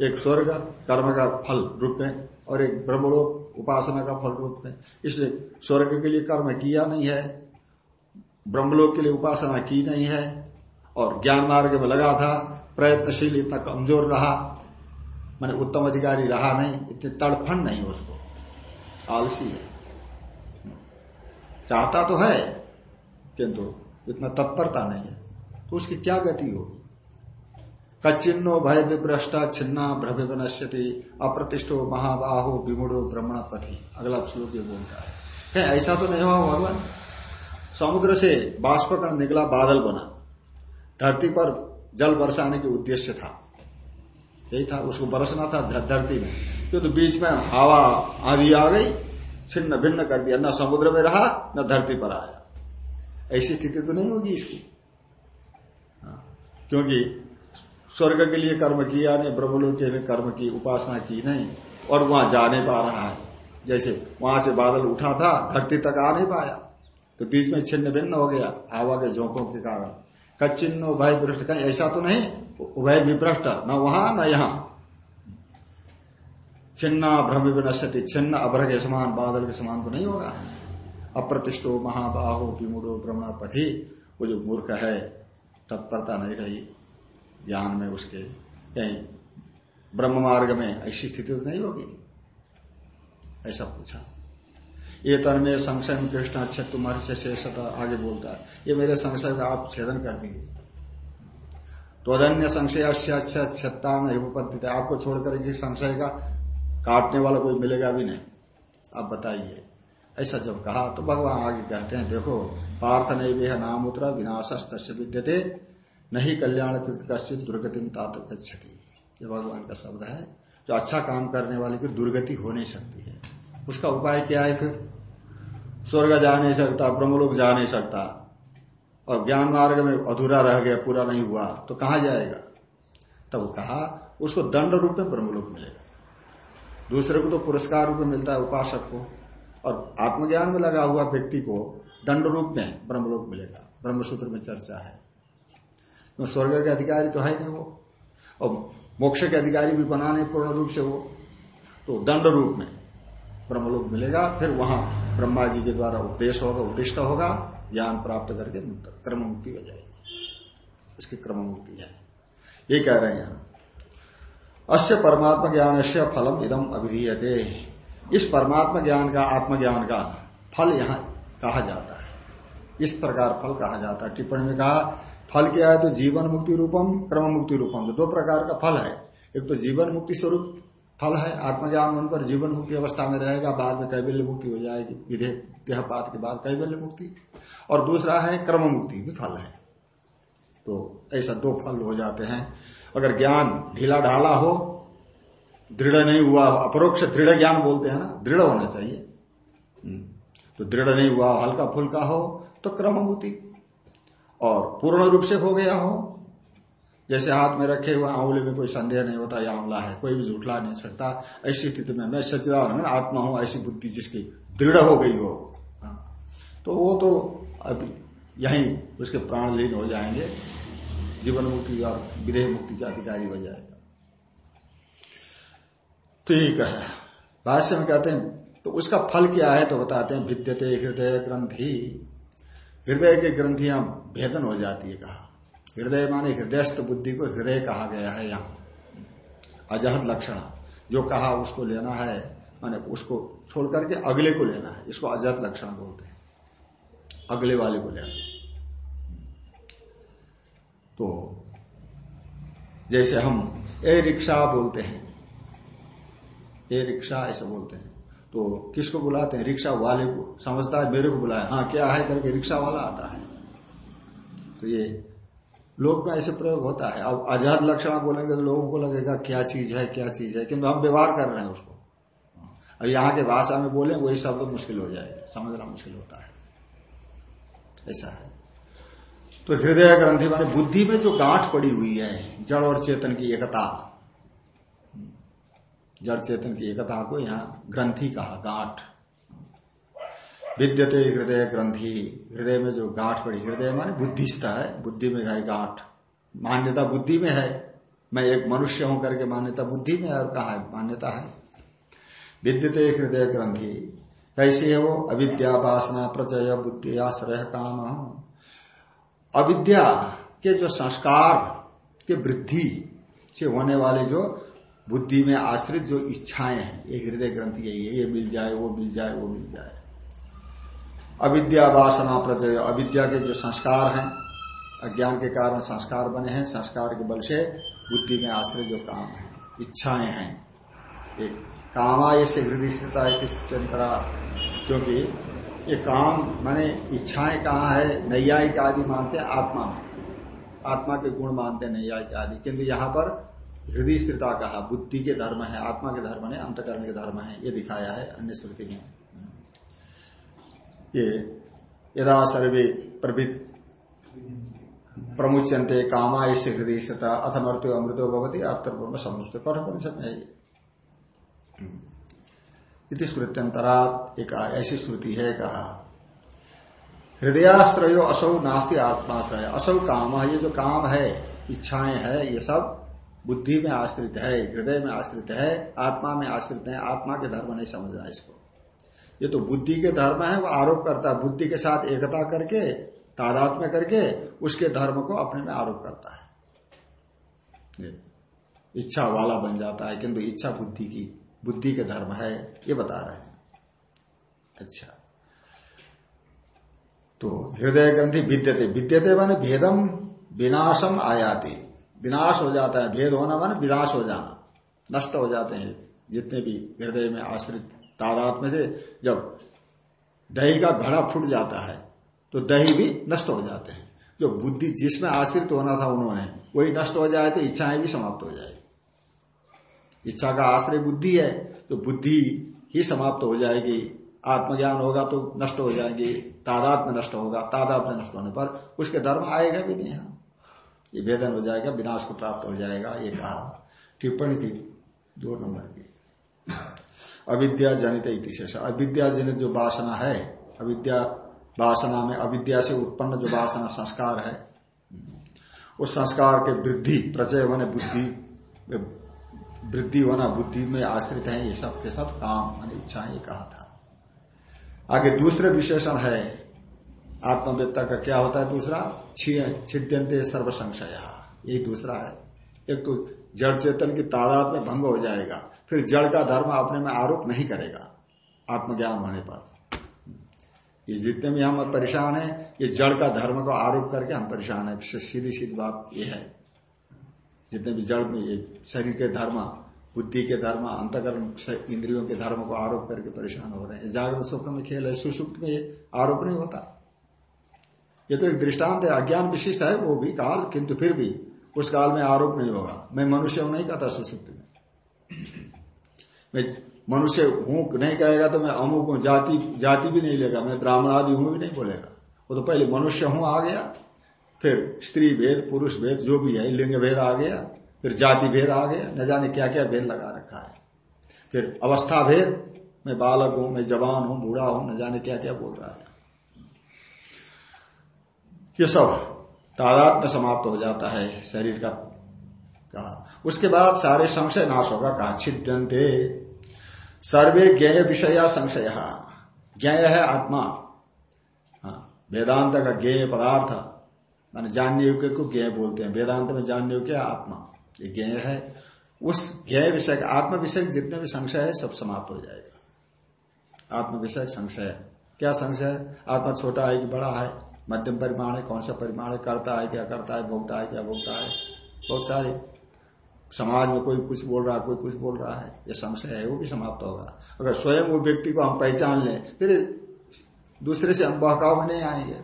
एक स्वर्ग, कर्म का फल रूप में, और एक ब्रह्मलोक, उपासना का फल रूप में। इसलिए स्वर्ग के लिए कर्म किया नहीं है ब्रह्मलोक के लिए उपासना की नहीं है और ज्ञान मार्ग में लगा था, प्रयत्नशील, इतना कमज़ोर रहा, मैंने उत्तम अधिकारी रहा नहीं, इतने तड़फन नहीं उसको। आलसी है। चाहता तो है, किंतु इतना तत्परता नहीं है। तो उसकी क्या गति होगी? कच्चिन्नो भय विभ्रष्टा छिन्ना भ्रव्य बनश्यति अप्रतिष्ठो महाबाहो विमुड़ो ब्रह्मण पति अगला श्लोक ये बोलता है। ऐसा तो नहीं हुआ भगवान? समुद्र से बाष्पकण निकला बादल बना। धरती पर जल बरसाने के उद्देश्य था। यही था उसको बरसना था धरती में। क्योंकि तो बीच में हवा आधी आ गई छिन्न भिन्न कर दिया। न समुद्र में रहा न धरती पर आया। ऐसी स्थिति तो नहीं होगी इसकी। हाँ, क्योंकि स्वर्ग के लिए कर्म किया नहीं ब्रह्मलोक के लिए कर्म की उपासना की नहीं और वहाँ जा नहीं पा रहा है। जैसे वहाँ से बादल उठा था धरती तक आ नहीं पाया। तो बीच में छिन्न भिन्न हो गया, हवा के झोंकों के कारण। कच्चिन्न उभय विपृष्ट कहीं, ऐसा तो नहीं, उभय विपृष्ट न वहाँ, न यहाँ। छिन्ना भ्रम विनश्यति, छिन्न अभ्र के समान, बादल के समान तो नहीं होगा। अप्रतिष्ठो महाबाहो विमुड़ो ब्रह्मणापति वो जो मूर्ख है, तत्परता नहीं रही ज्ञान में उसके। कहीं ब्रह्म मार्ग में ऐसी स्थिति तो नहीं होगी। ऐसा पूछा। ये तन में संशय में कृष्ण, अच्छे, तुम्हारे से शेषता आगे बोलता है। ये मेरे संशय का आप छेदन कर दिए तो अधन्य संशय अच्छा छत्ता में आपको छोड़कर संशय का काटने वाला कोई मिलेगा भी नहीं। आप बताइए। ऐसा जब कहा तो भगवान आगे कहते हैं, देखो, पार्थ नहीं भी है नाम उतरा विनाश विद्यते नहीं कल्याण कश्चित दुर्गति तात ये भगवान का शब्द है, जो अच्छा काम करने वाले की दुर्गति हो नहीं सकती है। उसका उपाय क्या है फिर? स्वर्ग जा नहीं सकता ब्रह्मलोक जा नहीं सकता। और ज्ञान मार्ग में अधूरा रह गया, पूरा नहीं हुआ तो कहा जाएगा? तब कहा, उसको दंड रूप में ब्रह्मलोक मिलेगा। दूसरे को तो पुरस्कार रूप में मिलता है उपासक को। और आत्मज्ञान में लगा हुआ व्यक्ति को दंड रूप में ब्रह्मलोक मिलेगा। ब्रह्मसूत्र में चर्चा है। तो स्वर्ग के अधिकारी तो है नहीं वो? और मोक्ष के अधिकारी भी बना नहीं पूर्ण रूप से वो। तो दंड रूप में ब्रह्मलोक मिलेगा, फिर वहाँ ब्रह्मा जी के द्वारा उपदेश होगा, उद्दिष्ट होगा, ज्ञान प्राप्त करके क्रम मुक्ति हो जाएगी। उसकी क्रम मुक्ति है। ये कह रहे हैं अश्य परमात्मा ज्ञान से फलम इदम अभिधीयते। इस परमात्मा ज्ञान का, आत्मज्ञान का फल यहाँ कहा जाता है। इस प्रकार फल कहा जाता है। टिप्पणी में कहा, फल क्या है तो जीवन मुक्ति रूपम क्रम मुक्ति रूपम। जो दो प्रकार का फल है, एक तो जीवन मुक्ति स्वरूप फल है, आत्मज्ञान होने पर जीवन मुक्ति अवस्था में रहेगा, बाद में कैबल्य मुक्ति हो जाएगी। विधे देहपात के बाद कैबल्य मुक्ति और दूसरा है क्रम मुक्ति भी फल है। तो ऐसा दो फल हो जाते हैं। अगर ज्ञान ढीला ढाला हो, दृढ़ नहीं हुआ, अपरोक्ष दृढ़ ज्ञान बोलते हैं ना, दृढ़ होना चाहिए। हम्म। तो दृढ़ नहीं हुआ, हल्का फुल्का हो तो क्रमभूति और पूर्ण रूप से हो गया हो जैसे हाथ में रखे हुए आंवले में कोई संदेह नहीं होता यह आंवला है, कोई भी झूठला नहीं सकता। ऐसी स्थिति में मैं सचिदान आत्मा हूँ, ऐसी बुद्धि जिसकी दृढ़ हो गई हो। हाँ। तो वो तो अब यही उसके प्राण लीन हो जाएँगे, जीवन मुक्ति और विदेह मुक्ति का अधिकारी हो जाएगा। ठीक है। भाष्य में कहते हैं तो उसका फल क्या है तो बताते हैं विद्यते हृदय ग्रंथि। हृदय की ग्रंथियाँ भेदन हो जाती है, कहा। हृदय माने हृदयस्थ बुद्धि को हृदय कहा गया है यहाँ। अजहद लक्षण। जो कहा उसको लेना है, माने उसको छोड़ करके अगले को लेना है। इसको अजहत लक्षण बोलते हैं। अगले वाले को लेना तो जैसे हम ए रिक्शा बोलते हैं। ए रिक्शा ऐसे बोलते हैं। तो किसको बुलाते हैं? रिक्शा वाले को। समझता है मेरे को बुलाया हाँ क्या है? करके रिक्शा वाला आता है। तो ये लोग में ऐसे प्रयोग होता है। अब आज़ाद लक्षण बोलेंगे तो लोगों को लगेगा, क्या चीज़ है, क्या चीज़ है, किंतु हम व्यवहार कर रहे हैं उसको। अब यहाँ के भाषा में बोले, वही शब्द मुश्किल हो जाएगा, समझना मुश्किल होता है। ऐसा है। तो हृदय ग्रंथि माने बुद्धि में जो गांठ पड़ी हुई है, जड़ और चेतन की एकता। जड़ चेतन की एकता को यहाँ ग्रंथि कहा, गांठ। विद्यते हृदय ग्रंथि। हृदय में जो गांठ पड़ी, हृदय माने बुद्धिस्थ है। बुद्धि में है गांठ। मान्यता बुद्धि में है। मैं एक मनुष्य हूँ करके मान्यता बुद्धि में और कहा है? मान्यता है। विद्युते हृदय ग्रंथि। कैसे है वो? अविद्या वासना, प्रचय, बुद्धि, आश्रय, काम। अविद्या के जो संस्कार, के वृद्धि से होने वाले जो बुद्धि में आश्रित जो इच्छाएँ हैं, ये हृदय ग्रंथि यही है, ये मिल जाए, वो मिल जाए, वो मिल जाए। अविद्या वासना प्रचय अविद्या के जो संस्कार हैं, अज्ञान के कारण संस्कार बने हैं, संस्कार के बल से बुद्धि में आश्रय जो काम है, इच्छाएँ हैं। ये कामा ये से हृदय स्थिता है क्योंकि ये काम माने इच्छाएँ कहाँ है? नैयायिक आदि मानते हैं, आत्मा आत्मा के गुण मानते हैं नैयायिक आदि। किंतु यहाँ पर हृदय स्थिरता कहा, बुद्धि के धर्म है, आत्मा के धर्म है अंतकरण के धर्म है, ये दिखाया है, अन्य श्रुति में। ये यदा सर्वे प्रवृत्त प्रमुचंते कामा ऐसे हृदय स्थित, अथ मृत्यु अमृतो भवती आत्मपूर्ण समझते कठोपनिषद में है इति स्मृत्यंतरात एक ऐसी श्रुति है, कहा, हृदयाश्रयो असौ नास्ति आत्माश्रय, असौ काम, ये जो काम है, इच्छाएँ है, ये सब बुद्धि में आश्रित है, हृदय में आश्रित है, आत्मा में आश्रित है, आत्मा के धर्म नहीं समझना इसको। ये तो बुद्धि के धर्म है, वो आरोप करता है। बुद्धि के साथ एकता करके, तादात्म्य करके, उसके धर्म को अपने में आरोप करता है। इच्छा वाला बन जाता है, किंतु इच्छा बुद्धि की, बुद्धि के धर्म है, ये बता रहे हैं। अच्छा। तो हृदय ग्रंथि विद्यते। विद्यते माने भेदम विनाशम आयाति। विनाश हो जाता है, भेद होना माने विनाश हो जाना। नष्ट हो जाते हैं, जितने भी हृदय में आश्रित तादात में से जब दही का घड़ा फूट जाता है तो दही भी नष्ट हो जाते हैं। जो बुद्धि जिसमें आश्रित होना था उन्होंने, वही नष्ट हो जाए तो इच्छाएँ भी समाप्त हो जाएगी। इच्छा का आश्रय बुद्धि है तो बुद्धि ही समाप्त हो जाएगी। आत्मज्ञान होगा तो नष्ट हो जाएँगे तादात में नष्ट होगा तादात में नष्ट होने पर उसके धर्म आएगा भी नहीं। ये वेदन हो जाएगा, विनाश को प्राप्त हो जाएगा, ये कहा। टिप्पणी थी, दो नंबर। अविद्या जनित इतिशेष अविद्या जनित जो वासना है, अविद्या वासना में अविद्या से उत्पन्न जो वासना संस्कार है, उस संस्कार के वृद्धि, प्रचय होने बुद्धि, वृद्धि होना बुद्धि में आश्रित है, ये सब के सब काम मान इच्छा ये कहा था। आगे दूसरे विशेषण है आत्मवेत्ता का क्या होता है दूसरा? छिद्यंते सर्व संशय यही दूसरा है। एक तो जड़ चेतन की तादाद में भंग हो जाएगा। फिर जड़ का धर्म अपने में आरोप नहीं करेगा, आत्मज्ञान होने पर। ये जितने भी हम परेशान है, ये जड़ का धर्म को आरोप करके हम परेशान है। सीधी सीधी बात ये है। जितने भी जड़ में ये शरीर के धर्म, बुद्धि के धर्म, अंतकरण इंद्रियों के धर्म को आरोप करके परेशान हो रहे हैं। जागृत स्वप्न में खेल है, सुसुप्त में आरोप नहीं होता। ये तो एक दृष्टांत है, अज्ञान विशिष्ट है, वो भी काल, किंतु फिर भी उस काल में आरोप नहीं होगा। मैं मनुष्य नहीं कहता सुसुप्त में। मैं मनुष्य हूँ, नहीं कहेगा तो मैं अमुक हूँ, जाति जाति भी नहीं लेगा, मैं ब्राह्मण आदि हूँ भी नहीं बोलेगा। वो तो पहले मनुष्य हूँ, आ गया, फिर स्त्री भेद, पुरुष भेद, जो भी है, लिंग भेद आ गया, फिर जाति भेद आ गया, न जाने क्या क्या भेद लगा रखा है। फिर अवस्था भेद, मैं बालक हूँ, मैं जवान हूँ, बूढ़ा हूँ, न जाने क्या क्या बोल रहा है। ये सब तादाद में समाप्त हो जाता है शरीर का कहा उसके बाद सारे संशय नाश होगा, कहा छिद्यंते सर्वे ज्ञेय विषय संशय। ज्ञेय है आत्मा। हाँ वेदांत का ज्ञेय पदार्थ। मान जानने योग्य को ज्ञेय बोलते हैं। वेदांत में जानने योग्य आत्मा। ये ज्ञेय है। उस ज्ञेय विषय आत्म विषय जितने भी संशय है, सब समाप्त हो जाएगा। आत्म विषय संशय क्या संशय आत्मा छोटा है कि बड़ा है? मध्यम परिमाण है? कौन सा परिमाण है? करता है क्या? करता है? भोगता है क्या? भोगता है? बहुत सारे। समाज में कोई कुछ बोल रहा है कोई कुछ बोल रहा है, ये संशय है, वो भी समाप्त होगा। अगर स्वयं वो व्यक्ति को हम पहचान लें, फिर दूसरे से हम बहकाव में नहीं आएँगे।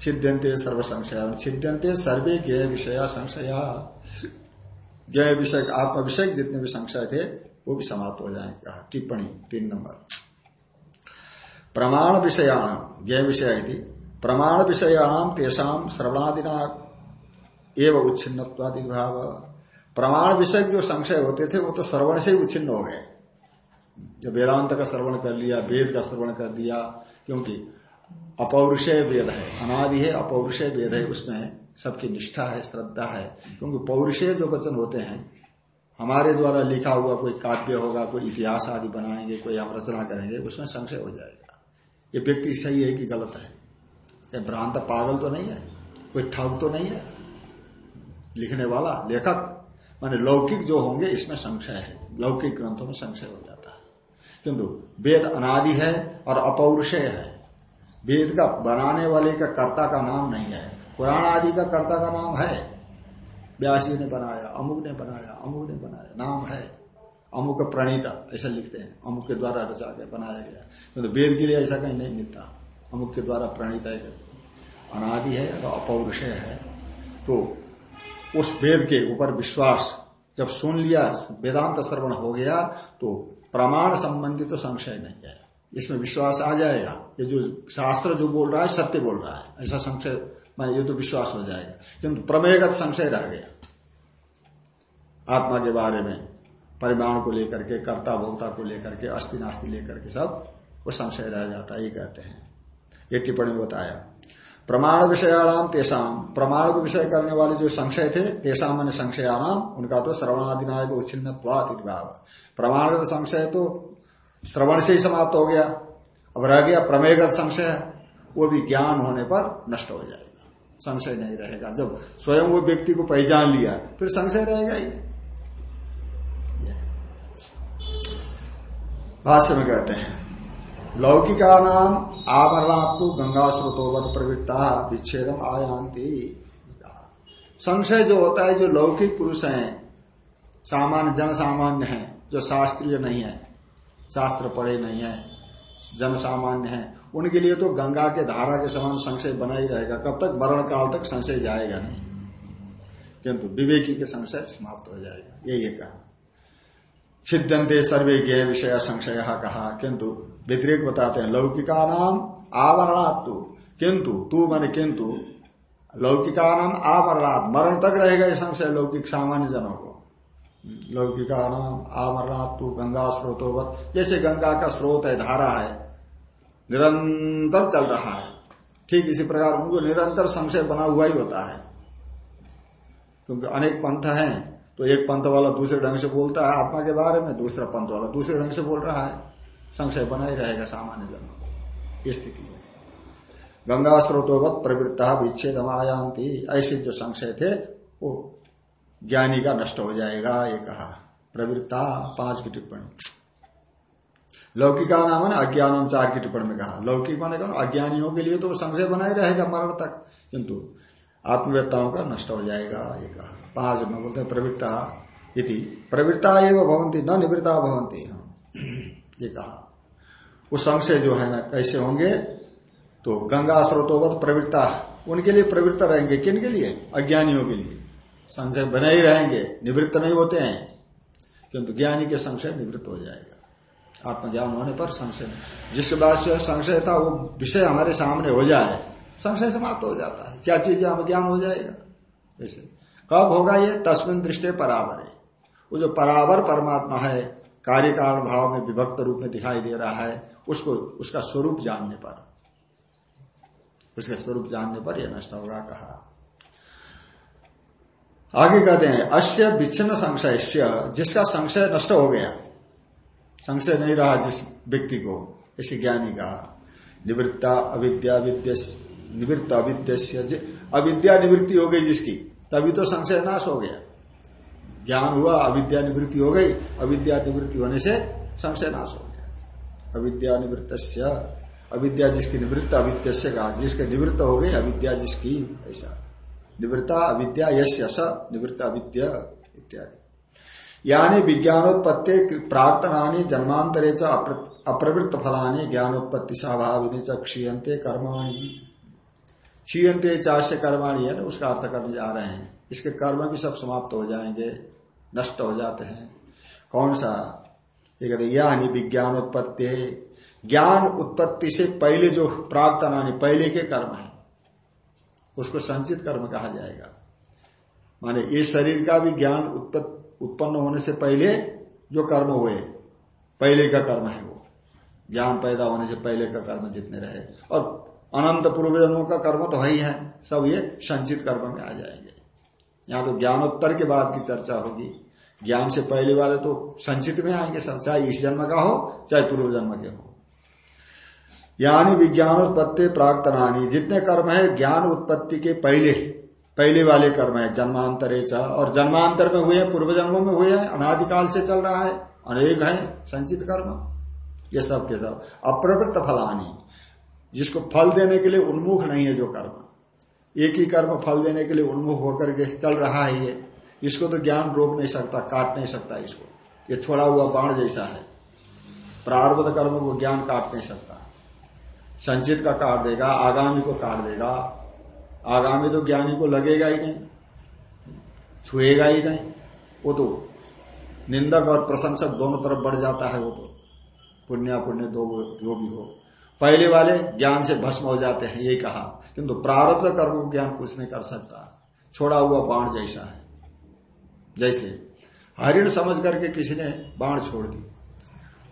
छिद्यंते सर्व संशय छिद्यंते सर्वे ज्ञ विषय संशय। ज्ञ विषय आत्म विषय जितने भी संशय थे, वो भी समाप्त हो जाएँगे। टिप्पणी, तीन नंबर। प्रमाण विषयाणाम ज्ञ विषय प्रमाण विषयाणाम तेषाम श्रवणादिना एवं उच्छिन्नवादी भाव प्रमाण विषय जो संशय होते थे, वो तो श्रवण से ही उच्छिन्न हो गए। जब वेदांत का श्रवण कर लिया, वेद का श्रवण कर दिया, क्योंकि अपौरुषय वेद है, अनादि है अपौरुषय वेद है, उसमें सबकी निष्ठा है, श्रद्धा है। क्योंकि पौरुषेय जो वचन होते हैं, हमारे द्वारा लिखा हुआ कोई काव्य होगा, कोई इतिहास आदि बनाएँगे, कोई हम रचना करेंगे, उसमें संशय हो जाएगा। ये व्यक्ति सही है कि गलत है? ये भ्रांत पागल तो नहीं है? कोई ठग तो नहीं है? लिखने वाला लेखक, माने लौकिक जो होंगे, इसमें संशय है। लौकिक ग्रंथों में संशय हो जाता है। किंतु वेद अनादि है और अपौरुषेय है। वेद का बनाने वाले का कर्ता का नाम नहीं है। पुराण आदि का कर्ता का नाम है। व्यासी ने बनाया, अमुक ने बनाया, अमुक ने बनाया, नाम है। अमुक प्रणीता, ऐसा लिखते हैं। अमुक के द्वारा रचा के बनाया गया। किंतु वेद के लिए ऐसा कहीं नहीं मिलता। अमुक के द्वारा प्रणीता अनादि है और अपौरुषय है। तो उस वेद के ऊपर विश्वास जब सुन लिया, वेदांत श्रवण हो गया तो प्रमाण संबंधित तो संशय नहीं है। इसमें विश्वास आ जाएगा। ये जो शास्त्र जो बोल रहा है, सत्य बोल रहा है। ऐसा संशय, माने ये तो विश्वास हो जाएगा। किंतु प्रमेयगत संशय रह गया। आत्मा के बारे में, परिमाण को लेकर के, कर्ता, भोक्ता को लेकर के, अस्थि नास्ति लेकर के सब, वो संशय रह जाता है, ये कहते हैं। ये टिप्पणी बताया। प्रमाण विषयाणाम तेषाम प्रमाण को विषय करने वाले जो संशय थे तेषाम मान संशयानाम उनका तो श्रवणादिनायक उच्छिन्न भाव। प्रमाणगत संशय तो श्रवण से ही समाप्त हो गया। अब रह गया प्रमेयगत संशय, वो भी ज्ञान होने पर नष्ट हो जाएगा। संशय नहीं रहेगा। जब स्वयं वो व्यक्ति को पहचान लिया, फिर संशय रहेगा ही भाष्य में कहते हैं लौकिका नाम आवरणात्मु गंगा स्रोतोवत प्रवृत्ता विच्छेदम आयांती संशय जो होता है, जो लौकिक पुरुष हैं, सामान्य जन सामान्य है, जो शास्त्रीय नहीं है, शास्त्र पढ़े नहीं है जन सामान्य है, उनके लिए तो गंगा के धारा के समान संशय बना ही रहेगा। कब तक? मरण काल तक संशय जाएगा नहीं। किंतु विवेकी के संशय समाप्त हो जाएगा। यही कहा छिदंते सर्वे ज्ञ विषय संशय कहा किंतु व्यतिरिक बताते हैं लौकिका नाम आवरणात्तु किंतु तू मन किंतु लौकिका नाम आवरणात्। मरण तक रहेगा ये संशय, लौकिक सामान्य जनों को। लौकिका नाम आवरणात्तु गंगा स्रोतोवत जैसे गंगा का स्रोत है, धारा है, निरंतर चल रहा है। ठीक इसी प्रकार उनको निरंतर संशय बना हुआ ही होता है। क्योंकि अनेक पंथ हैं तो एक पंथ वाला दूसरे ढंग से बोलता है, आत्मा के बारे में दूसरा पंथ वाला दूसरे ढंग से बोल रहा है। संशय बना ही रहेगा सामान्य जन स्थिति है। गंगा स्रोतोवत प्रवृत्ता विच्छेद आयांती ऐसे जो संशय थे, वो ज्ञानी का नष्ट हो जाएगा, ये कहा। प्रवृत्ता, पाँच की टिप्पणी। लौकिका नाम है अज्ञान चार की टिप्पणी में कहा। लौकिक माने कहा अज्ञानियों के लिए तो संशय बना ही रहेगा मरण तक। किंतु आत्मवेत्ताओं का नष्ट हो जाएगा, ये कहा। पाँच में बोलते हैं प्रवृत्ता यदि प्रवृत्ता एवं भवंती न निवृत्ता भवंती ये कहा। वो संशय जो है ना, कैसे होंगे? तो गंगा स्रोतोवत प्रवृत्ता। उनके लिए प्रवृत्त रहेंगे किन के लिए? अज्ञानियों के लिए। संशय बने ही रहेंगे, निवृत्त नहीं होते हैं। किंतु ज्ञानी के संशय निवृत्त हो जाएगा। आत्मज्ञान होने पर संशय जिस बात से संशय था, वो विषय हमारे सामने हो जाए, संशय समाप्त हो जाता है। क्या चीज़ है हम ज्ञान हो जाएगा? ऐसे। कब होगा ये? तस्मिन दृष्टि पराबर है वो जो पराबर परमात्मा है कार्य कारण भाव में विभक्त रूप में दिखाई दे रहा है, उसको, उसका स्वरूप जानने पर। उसके स्वरूप जानने पर यह नष्ट होगा कहा। आगे कहते हैं अश्य विच्छिन्न संशय जिसका संशय नष्ट हो गया, संशय नहीं रहा जिस व्यक्ति को ऐसे ज्ञानी का, निवृत्ता अविद्या विद्य निवृत्त अविद्य अविद्या निवृत्ति हो गई जिसकी तभी तो संशय नाश हो गया। ज्ञान हुआ, अविद्या निवृत्ति हो गई। अविद्या निवृत्ति होने से संशय नाश हो गया। अविद्या निवृत्त अविद्या जिसकी निवृत्त अविद्य से कहा जिसके निवृत्त हो गई, अविद्या जिसकी ऐसा। निवृत्ता, अविद्या यश निवृत्त, अविद्या इत्यादि। यानी विज्ञानोत्पत्ति प्राक्तनानी जन्मांतरे च अप्रवृत्त फलानी ज्ञानोत्पत्ति स्वाभाविनी च क्षीयते कर्माणी। क्षीयते चाष्य कर्माणी है ना, उसका अर्थ करने जा रहे हैं। इसके कर्म भी सब समाप्त हो जाएँगे, नष्ट हो जाते हैं। कौन सा? ये कहते यानी विज्ञानोत्पत्ति। ज्ञान उत्पत्ति से पहले जो प्राक्तनानी पहले के कर्म है, उसको संचित कर्म कहा जाएगा। माने ये शरीर का भी ज्ञान उत्पत्ति उत्पन्न होने से पहले जो कर्म हुए, पहले का कर्म है वो। ज्ञान पैदा होने से पहले का कर्म जितने रहे। और अनंत पूर्व जन्मों का कर्म तो है ही है, सब ये संचित कर्म में आ जाएँगे। यहाँ तो ज्ञानोत्तर के बाद की चर्चा होगी। ज्ञान से पहले वाले तो संचित में आएँगे सब, चाहे इस जन्म का हो, चाहे पूर्व जन्म के हो। यानी विज्ञानोत्पत्ति प्राक्तनानी, जितने कर्म है, ज्ञान उत्पत्ति के पहले पहले वाले कर्म है, जन्मांतरे और जन्मांतर में हुए पूर्व जन्मों में हुए हैं, अनादिकाल से चल रहा है, अनेक है, संचित कर्म, ये सब के सब। अप्रवृत्त फलानी जिसको फल देने के लिए उन्मुख नहीं है जो कर्म। एक ही कर्म फल देने के लिए उन्मुख होकर के चल रहा है ये। इसको तो ज्ञान रोक नहीं सकता, काट नहीं सकता इसको। ये छोड़ा हुआ बाण जैसा है। प्रारब्ध कर्म को ज्ञान काट नहीं सकता। संचित का काट देगा, आगामी को काट देगा। आगामी तो ज्ञानी को लगेगा ही नहीं, छुएगा ही नहीं। वो तो निंदक और प्रशंसक दोनों तरफ़ बढ़ जाता है वो तो। पुण्य पुण्य दो जो भी हो। पहले वाले ज्ञान से भस्म हो जाते हैं, यही कहा। किंतु प्रारब्ध कर्म को ज्ञान कुछ नहीं कर सकता। छोड़ा हुआ बाण जैसा है। जैसे हरिण समझ करके किसी ने बाण छोड़ दी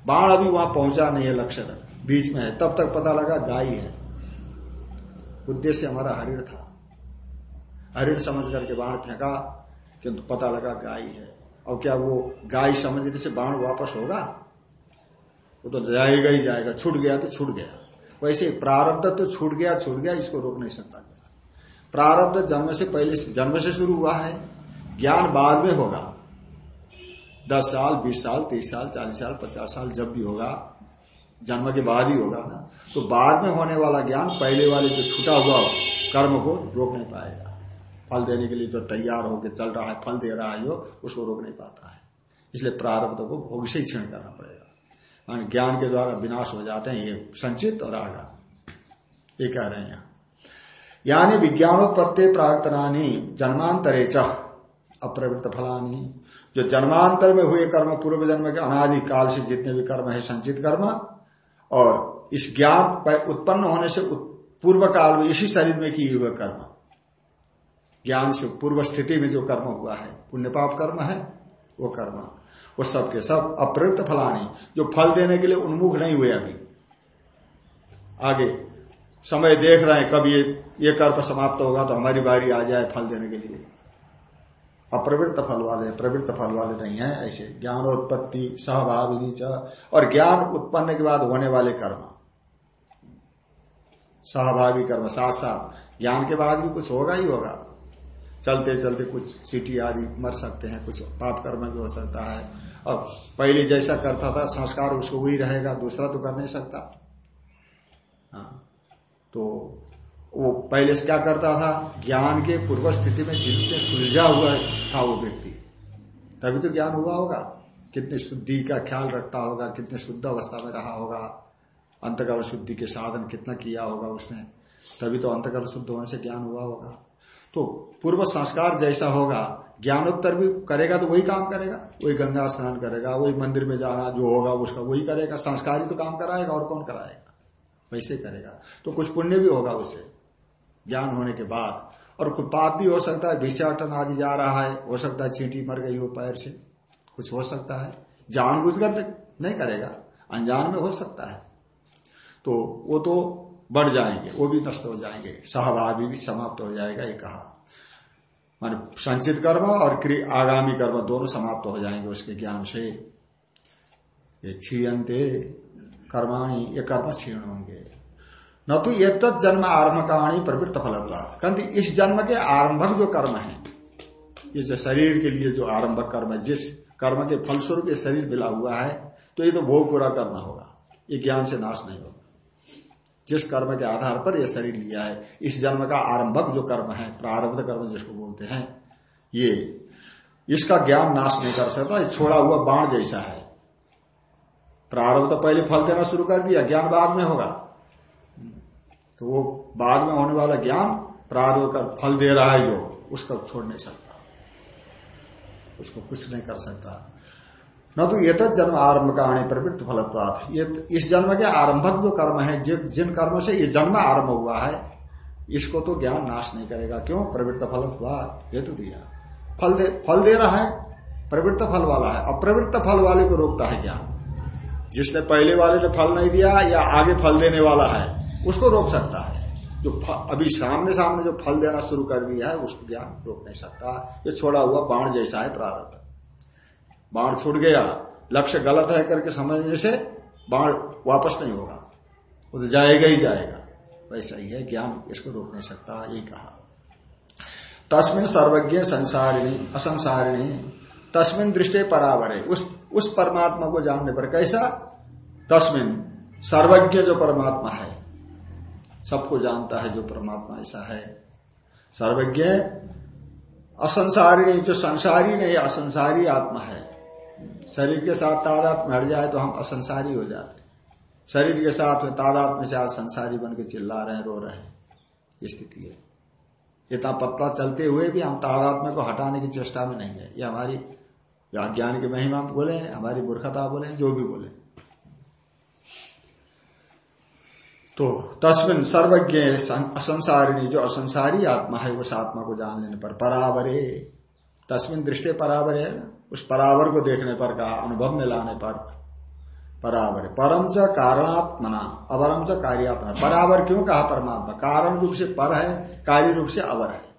बाण अभी वहाँ पहुँचा नहीं है लक्ष्य तक। बीच में है। तब तक पता लगा गाय है। उद्देश्य हमारा हरिण था। हरिण समझ करके बाण फेंका, किंतु पता लगा गाय है। और क्या वो गाय समझने से बाण वापस होगा? वो तो जाएगा ही जाएगा, छूट गया तो छूट गया। वैसे प्रारब्ध तो छूट गया छूट गया, इसको रोक नहीं सकता प्रारब्ध जन्म से पहले से, जन्म से शुरू हुआ है, ज्ञान बाद में होगा। दस साल, बीस साल, तीस साल, चालीस साल, पचास साल जब भी होगा, जन्म के बाद ही होगा ना। तो बाद में होने वाला ज्ञान पहले वाले जो छूटा हुआ कर्म को रोक नहीं पाएगा। फल देने के लिए जो तैयार होकर चल रहा है, फल दे रहा है जो उसको रोक नहीं पाता है। इसलिए प्रारब्ध को भोग से ही क्षण करना पड़ेगा। ज्ञान के द्वारा विनाश हो जाते हैं, ये संचित और आगा ये कह रहे हैं यहाँ। यानी विज्ञानोत्पत्ति प्रार्थनानी जन्मांतरे च अप्रवृत्त फलानी। जो जन्मांतर में हुए कर्म, पूर्व जन्म के अनादि काल से जितने भी कर्म है, संचित कर्म, और इस ज्ञान उत्पन्न होने से पूर्व काल में इसी शरीर में किए हुए कर्म। ज्ञान से पूर्व स्थिति में जो कर्म हुआ है पुण्य पाप कर्म है, वो कर्म। वो सब के सब अप्रयुक्त फलानी जो फल देने के लिए उन्मुख नहीं हुए अभी। आगे, समय देख रहे हैं, कब ये ये कर्म समाप्त होगा तो हमारी बारी आ जाए फल देने के लिए। अप्रवृत्त फल वाले, प्रवृत्त फल वाले नहीं है ऐसे। ज्ञानोत्पत्ति सहभाविनी च, और ज्ञान उत्पन्न के बाद होने वाले कर्म। सहभावी कर्म साथ साथ ज्ञान के बाद भी कुछ होगा ही होगा। चलते चलते कुछ चीटी आदि मर सकते हैं, कुछ पाप कर्म भी हो सकता है। और पहले जैसा करता था, संस्कार उसको वही रहेगा, दूसरा तो कर नहीं सकता। हाँ तो वो पहले से क्या करता था, ज्ञान के पूर्व स्थिति में जितने सुलझा हुआ था वो व्यक्ति, तभी तो ज्ञान हुआ होगा। कितनी शुद्धि का ख्याल रखता होगा, कितने शुद्ध अवस्था में रहा होगा, अंतकरण शुद्धि के साधन कितना किया होगा उसने, तभी तो अंतकरण शुद्ध होने से ज्ञान हुआ होगा। तो पूर्व संस्कार जैसा होगा, ज्ञानोत्तर भी करेगा तो वही काम करेगा, वही गंगा स्नान करेगा, वही मंदिर में जाना जो होगा उसका वही करेगा, संस्कार ही तो काम कराएगा और कौन कराएगा? वैसे करेगा। तो कुछ पुण्य भी होगा उससे ज्ञान होने के बाद। और कोई पाप भी हो सकता है भिषाटन आदि जा रहा है, हो सकता है चींटी मर गई हो पैर से, कुछ हो सकता है। जानबूझकर नहीं करेगा, अनजान में हो सकता है। तो वो तो बढ़ जाएँगे। वो भी नष्ट हो जाएँगे। सहभावी भी समाप्त हो जाएगा, ये कहा। मान संचित कर्म और आगामी कर्म दोनों समाप्त हो जाएँगे उसके ज्ञान से। ये क्षीयते कर्माणी, ये कर्म क्षीण होंगे। न तो ये तत् जन्म आरंभ कहानी प्रवृत्त फल कहते इस जन्म के आरंभक जो कर्म है, ये जो शरीर के लिए जो आरंभक कर्म है, जिस कर्म के फलस्वरूप ये शरीर मिला हुआ है तो ये तो भोग पूरा करना होगा। ये ज्ञान से नाश नहीं होगा। जिस कर्म के आधार पर यह शरीर लिया है, इस जन्म का आरंभक जो कर्म है प्रारब्ध कर्म जिसको बोलते हैं, ये, इसका ज्ञान नाश नहीं कर सकता छोड़ा हुआ बाण जैसा है। प्रारब्ध तो पहले फल देना शुरू कर दिया, ज्ञान बाद में होगा। तो वो बाद में होने वाला ज्ञान प्रारंभ कर, फल दे रहा है जो, उसका छोड़ नहीं सकता। उसको कुछ नहीं कर सकता। न तो ये जन्म आरंभ का आने प्रवृत्त फलत्वात। ये इस जन्म के आरंभक जो कर्म है, जिन कर्म से ये जन्म आरंभ हुआ है, इसको तो ज्ञान नाश नहीं करेगा। क्यों? प्रवृत्त फलत्वात हेतु दिया। फल दे फल दे रहा है, प्रवृत्त फल वाला है। अप्रवृत्त फल वाले को रोकता है ज्ञान। जिसने पहले वाले ने फल नहीं दिया या आगे फल देने वाला है, उसको रोक सकता है। जो अभी सामने सामने जो फल देना शुरू कर दिया है, उसको ज्ञान रोक नहीं सकता। ये छोड़ा हुआ बाण जैसा है प्रारब्ध। बाण छूट गया, लक्ष्य गलत है करके समझने से बाण वापस नहीं होगा। वो तो जाएगा ही जाएगा। वैसा ही है ज्ञान, इसको रोक नहीं सकता, ये कहा। तस्मिन सर्वज्ञ संसारिणी, असंसारिणी, तस्मिन दृष्टि परावर। है उस उस परमात्मा को जानने पर कैसा? तस्मिन, सर्वज्ञ जो परमात्मा है। सबको जानता है जो परमात्मा ऐसा है। सर्वज्ञ, असंसारिणी, जो संसारी नहीं, असंसारी आत्मा है। शरीर के साथ तादात में हट जाए तो हम असंसारी हो जाते शरीर के साथ में तादात में से आज संसारी बन के चिल्ला रहे रो रहे ये स्थिति है। इतना पत्ता चलते हुए भी हम तादात्म्य को हटाने की चेष्टा में नहीं है। ये हमारी ज्ञान की महिमा बोले, हमारी मूर्खता बोले, जो भी बोले। तो तस्मिन सर्वज्ञ असंसारिणी, जो असंसारी आत्मा है, उस आत्मा को जान लेने पर परावरे। तस्मिन दृष्टि परावर है ना? उस परावर को देखने पर, कहा, अनुभव में लाने पर। परावर। परम च कारणात्मना अवरम च कार्यात्मना। परावर क्यों कहा परमात्मा? कारण रूप से पर है, कार्य रूप से अवर है।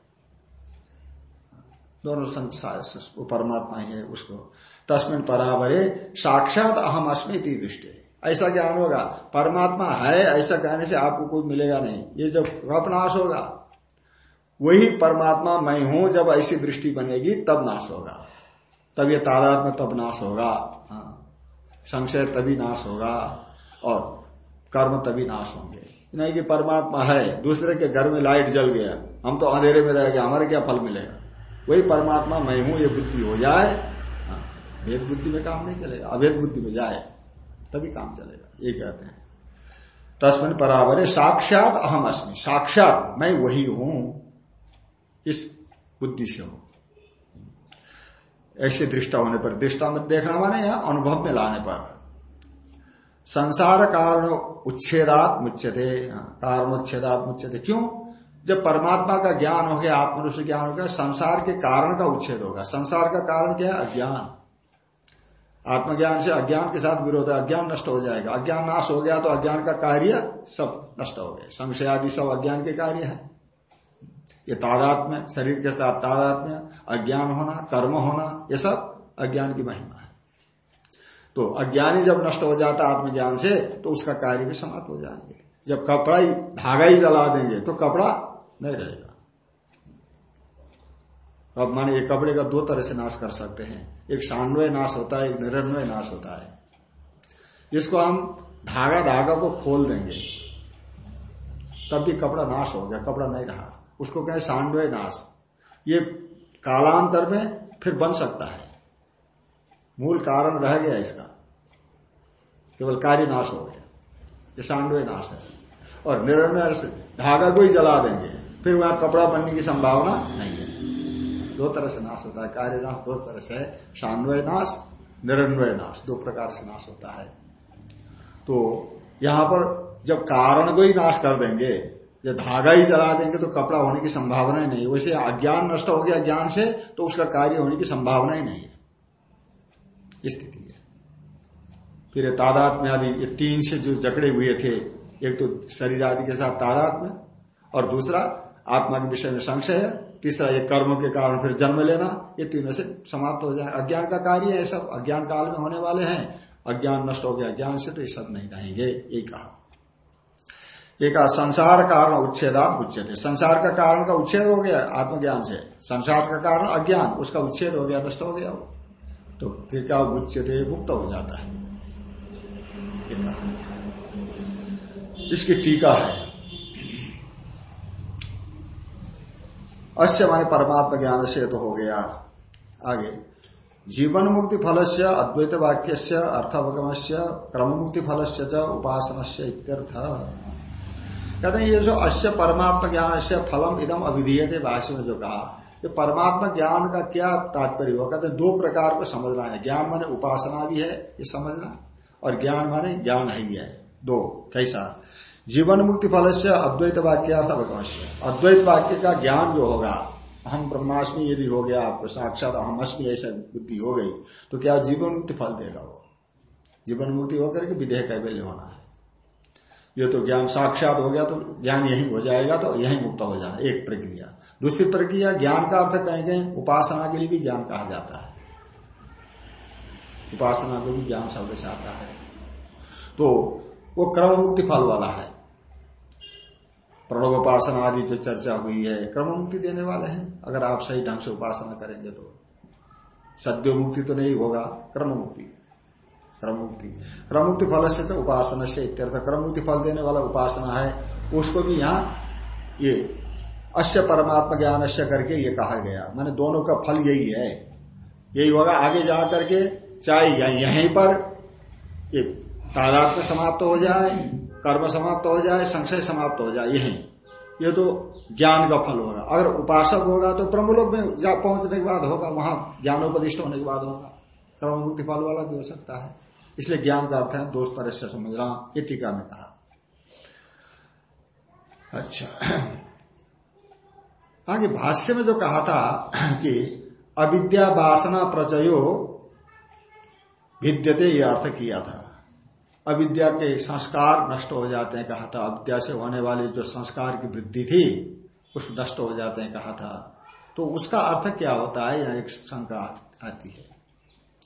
दोनों संसार परमात्मा ही है उसको। तस्मिन परावरे साक्षात अहम अस्मी दृष्टि। ऐसा ज्ञान होगा। परमात्मा है, ऐसा कहने से आपको कोई मिलेगा नहीं। ये जब कब नाश होगा, वही परमात्मा मैं हूँ, जब ऐसी दृष्टि बनेगी, तब नाश होगा। तब ये तादाद में तब नाश होगा। हाँ। संशय तभी नाश होगा और कर्म तभी नाश होंगे। नहीं कि परमात्मा है दूसरे के घर में लाइट जल गया हम तो अंधेरे में रह गए हमारे क्या फल मिलेगा? वही परमात्मा मैं हूँ ये बुद्धि हो जाए। हाँ, भेद बुद्धि में काम नहीं चलेगा अभेद बुद्धि में जाए तभी काम चलेगा ये कहते हैं। तस्मिन परावर साक्षात अहम अस्मि साक्षात मैं वही हूँ इस बुद्धि से हूँ। ऐसे दृष्टा होने पर, दृष्टा में देखना माने या अनुभव में लाने पर। संसार कारण उच्छेदात मुच्यते कारण उच्छेदात मुच्यते। क्यों? जब परमात्मा का ज्ञान हो गया, आत्मनुष्य ज्ञान हो गया, संसार के कारण का उच्छेद होगा। संसार का कारण क्या है? अज्ञान। आत्मज्ञान से अज्ञान के साथ विरोध है, अज्ञान नष्ट हो जाएगा। अज्ञान नाश हो गया तो अज्ञान का कार्य सब नष्ट हो गए संशय आदि सब अज्ञान के कार्य है। ये तादात्म्य, शरीर के साथ तादात्म्य, अज्ञान होना, कर्म होना, ये सब अज्ञान की महिमा है। तो अज्ञानी जब नष्ट हो जाता आत्मज्ञान से तो उसका कार्य भी समाप्त हो जाएँगे। जब कपड़ा ही धागा ही जला देंगे तो कपड़ा नहीं रहेगा। अब माने ये कपड़े का दो तरह से नाश कर सकते हैं। एक शान्वय नाश होता है, एक निरन्वय नाश होता है। इसको हम धागा धागा को खोल देंगे, तब भी कपड़ा नाश हो गया, कपड़ा नहीं रहा। उसको कहें सांडवय नाश। ये कालांतर में फिर बन सकता है। मूल कारण रह गया इसका। केवल कार्य नाश हो गया। ये सांडवय नाश है। और निरन्वय धागा को ही जला देंगे, फिर वहाँ कपड़ा बनने की संभावना नहीं है। दो तरह से नाश होता है। कार्य नाश दो तरह से शान्वय नाश, निरन्वय नाश, दो प्रकार से नाश होता है। तो यहाँ पर जब कारण को ही नाश कर देंगे जब धागा ही जला देंगे तो कपड़ा होने की संभावना ही नहीं। वैसे अज्ञान नष्ट हो गया ज्ञान से तो उसका कार्य होने की संभावना ही नहीं है। स्थिति है। फिर तादात में आदि, ये तीन से जो जकड़े हुए थे, एक तो शरीर आदि के साथ तादात में और दूसरा आत्मा के विषय में संशय है। तीसरा, ये कर्म के कारण फिर जन्म लेना, ये तीनों से समाप्त हो जाए। अज्ञान का कार्य है सब। अज्ञान काल में होने वाले हैं। अज्ञान नष्ट हो गया ज्ञान से तो ये सब नहीं रहेंगे एक कहा। एक संसार कारण उच्छेदात उच्चते संसार का कारण का उच्छेद हो गया आत्मज्ञान से। संसार का कारण अज्ञान, उसका उच्छेद हो गया, नष्ट हो गया तो फिर क्या उच्चते मुक्त हो जाता है। इसकी टीका है। अश्य माने परमात्मा ज्ञान से तो हो गया। आगे। जीवन मुक्ति फल से अद्वैत वाक्य से अर्थवगम से क्रम मुक्ति फल से उपासन से कहते हैं, ये जो अश्य परमात्मा ज्ञान से फलम इदम अभिधीय थे भाष्य में जो कहा, ये परमात्मा ज्ञान का क्या तात्पर्य हुआ? कहते दो प्रकार को समझना है। ज्ञान माने उपासना भी है, ये समझना, और ज्ञान माने ज्ञान है ही है। दो, कैसा? जीवन मुक्ति फल से अद्वैत वाक्य अवश्य अद्वैत वाक्य का ज्ञान जो होगा हम ब्रह्माष्टमी यदि हो गया, आपको साक्षात अहम अश्मी ऐसा बुद्धि हो गई तो क्या जीवन मुक्ति फल देगा वो? जीवन मुक्ति होकर के विधेयक कैबल्य होना है। ये तो ज्ञान साक्षात हो गया तो ज्ञान यही हो जाएगा तो यही मुक्त हो जाना, एक प्रक्रिया। दूसरी प्रक्रिया, ज्ञान का अर्थ कहीं कहीं उपासना के लिए भी ज्ञान कहा जाता है। उपासना को भी ज्ञान शब्द से आता है। तो वो क्रम मुक्ति फल वाला है। प्रणव उपासना आदि जो चर्चा हुई है क्रम मुक्ति देने वाले हैं। अगर आप सही ढंग से उपासना करेंगे तो सद्यो मुक्ति तो नहीं होगा क्रम मुक्ति क्रम मुक्ति क्रम मुक्ति फल से तो उपासना से इत्यर्थ क्रम मुक्ति फल देने वाला उपासना है, उसको भी यहाँ ये अश्य परमात्मा ज्ञान अश्य करके ये कहा गया। मैंने दोनों का फल यही है। यही होगा आगे जा करके चाहे यहीं पर ये तादात्म समाप्त हो जाए, कर्म समाप्त हो जाए, संशय समाप्त हो जाए, यही। ये तो ज्ञान का फल होगा। अगर उपासक होगा तो प्रमुलोक में जा पहुँचने के बाद होगा, वहाँ ज्ञानोपदिष्ट होने के बाद होगा। कर्म मुक्ति फल वाला भी हो सकता है। इसलिए ज्ञान का अर्थ है दोष तरह से समझना ये टीका में कहा। अच्छा। आगे भाष्य में जो कहा था कि अविद्या वासना प्रचयो भिद्यते, ये अर्थ किया था। अविद्या के संस्कार नष्ट हो जाते हैं कहा था। अविद्या से होने वाली जो संस्कार की वृद्धि थी, उस नष्ट हो जाते हैं कहा था। तो उसका अर्थ क्या होता है? यह एक शंका आती है।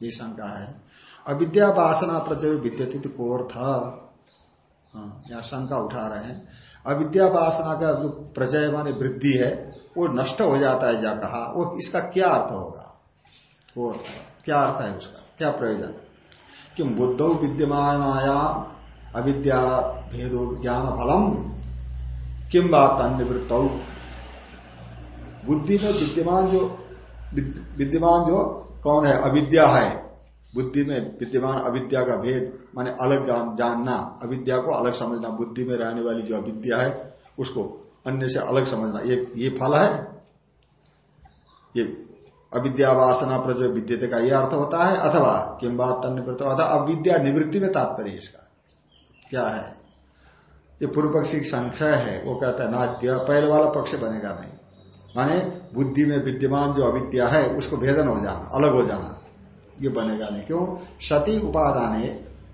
ये शंका है। अविद्या वासना प्रचय विद्यती था हाँ, यहाँ शंका उठा रहे हैं। अविद्या वासना का जो प्रचय माने वृद्धि है वो नष्ट हो जाता है जा कहा वो इसका क्या अर्थ होगा? वो क्या अर्थ है उसका? क्या प्रयोजन? कि बुद्ध विद्यमानायाम अविद्या भेदो ज्ञान फलम किम बात निवृत्त बुद्धि में विद्यमान जो विद्यमान जो कौन है? अविद्या है। बुद्धि में विद्यमान अविद्या का भेद, माने अलग जानना, अविद्या को अलग समझना, बुद्धि में रहने वाली जो अविद्या है, उसको अन्य से अलग समझना, ये ये फल है। ये अविद्या वासना प्रज विद्यते का यह अर्थ होता है, अथवा किम बात तन्य अथवा अविद्या निवृत्ति में तात्पर्य इसका। क्या है? ये पूर्व पक्षी की संख्या है, वो कहता है, नाद्य, पहले वाला पक्ष बनेगा नहीं। माने बुद्धि में विद्यमान जो अविद्या है, उसको भेदन हो जाना, अलग हो जाना। ये बनेगा नहीं। क्यों? सती उपादान है।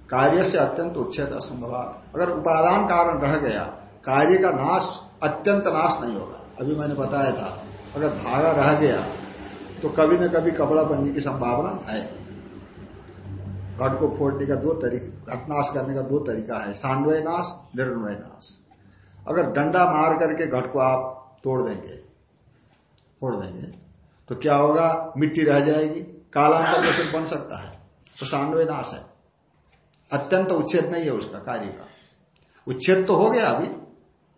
कार्य से अत्यंत उच्छेद असंभव अगर उपादान कारण रह गया, कार्य का नाश, अत्यंत नाश नहीं होगा। अभी मैंने बताया था, अगर धागा रह गया तो कभी न कभी कपड़ा बनने की संभावना है। घट को फोड़ने का दो तरीका घटनाश करने का दो तरीका है। सांडवय नाश, निर्णय नाश। अगर डंडा मार करके घट को आप तोड़ देंगे, फोड़ देंगे तो क्या होगा? मिट्टी रह जाएगी। कालांतर में फिर बन सकता है। तो सांडवे नाश है। अत्यंत उच्छेद नहीं है उसका कार्य का। उच्छेद तो हो गया अभी।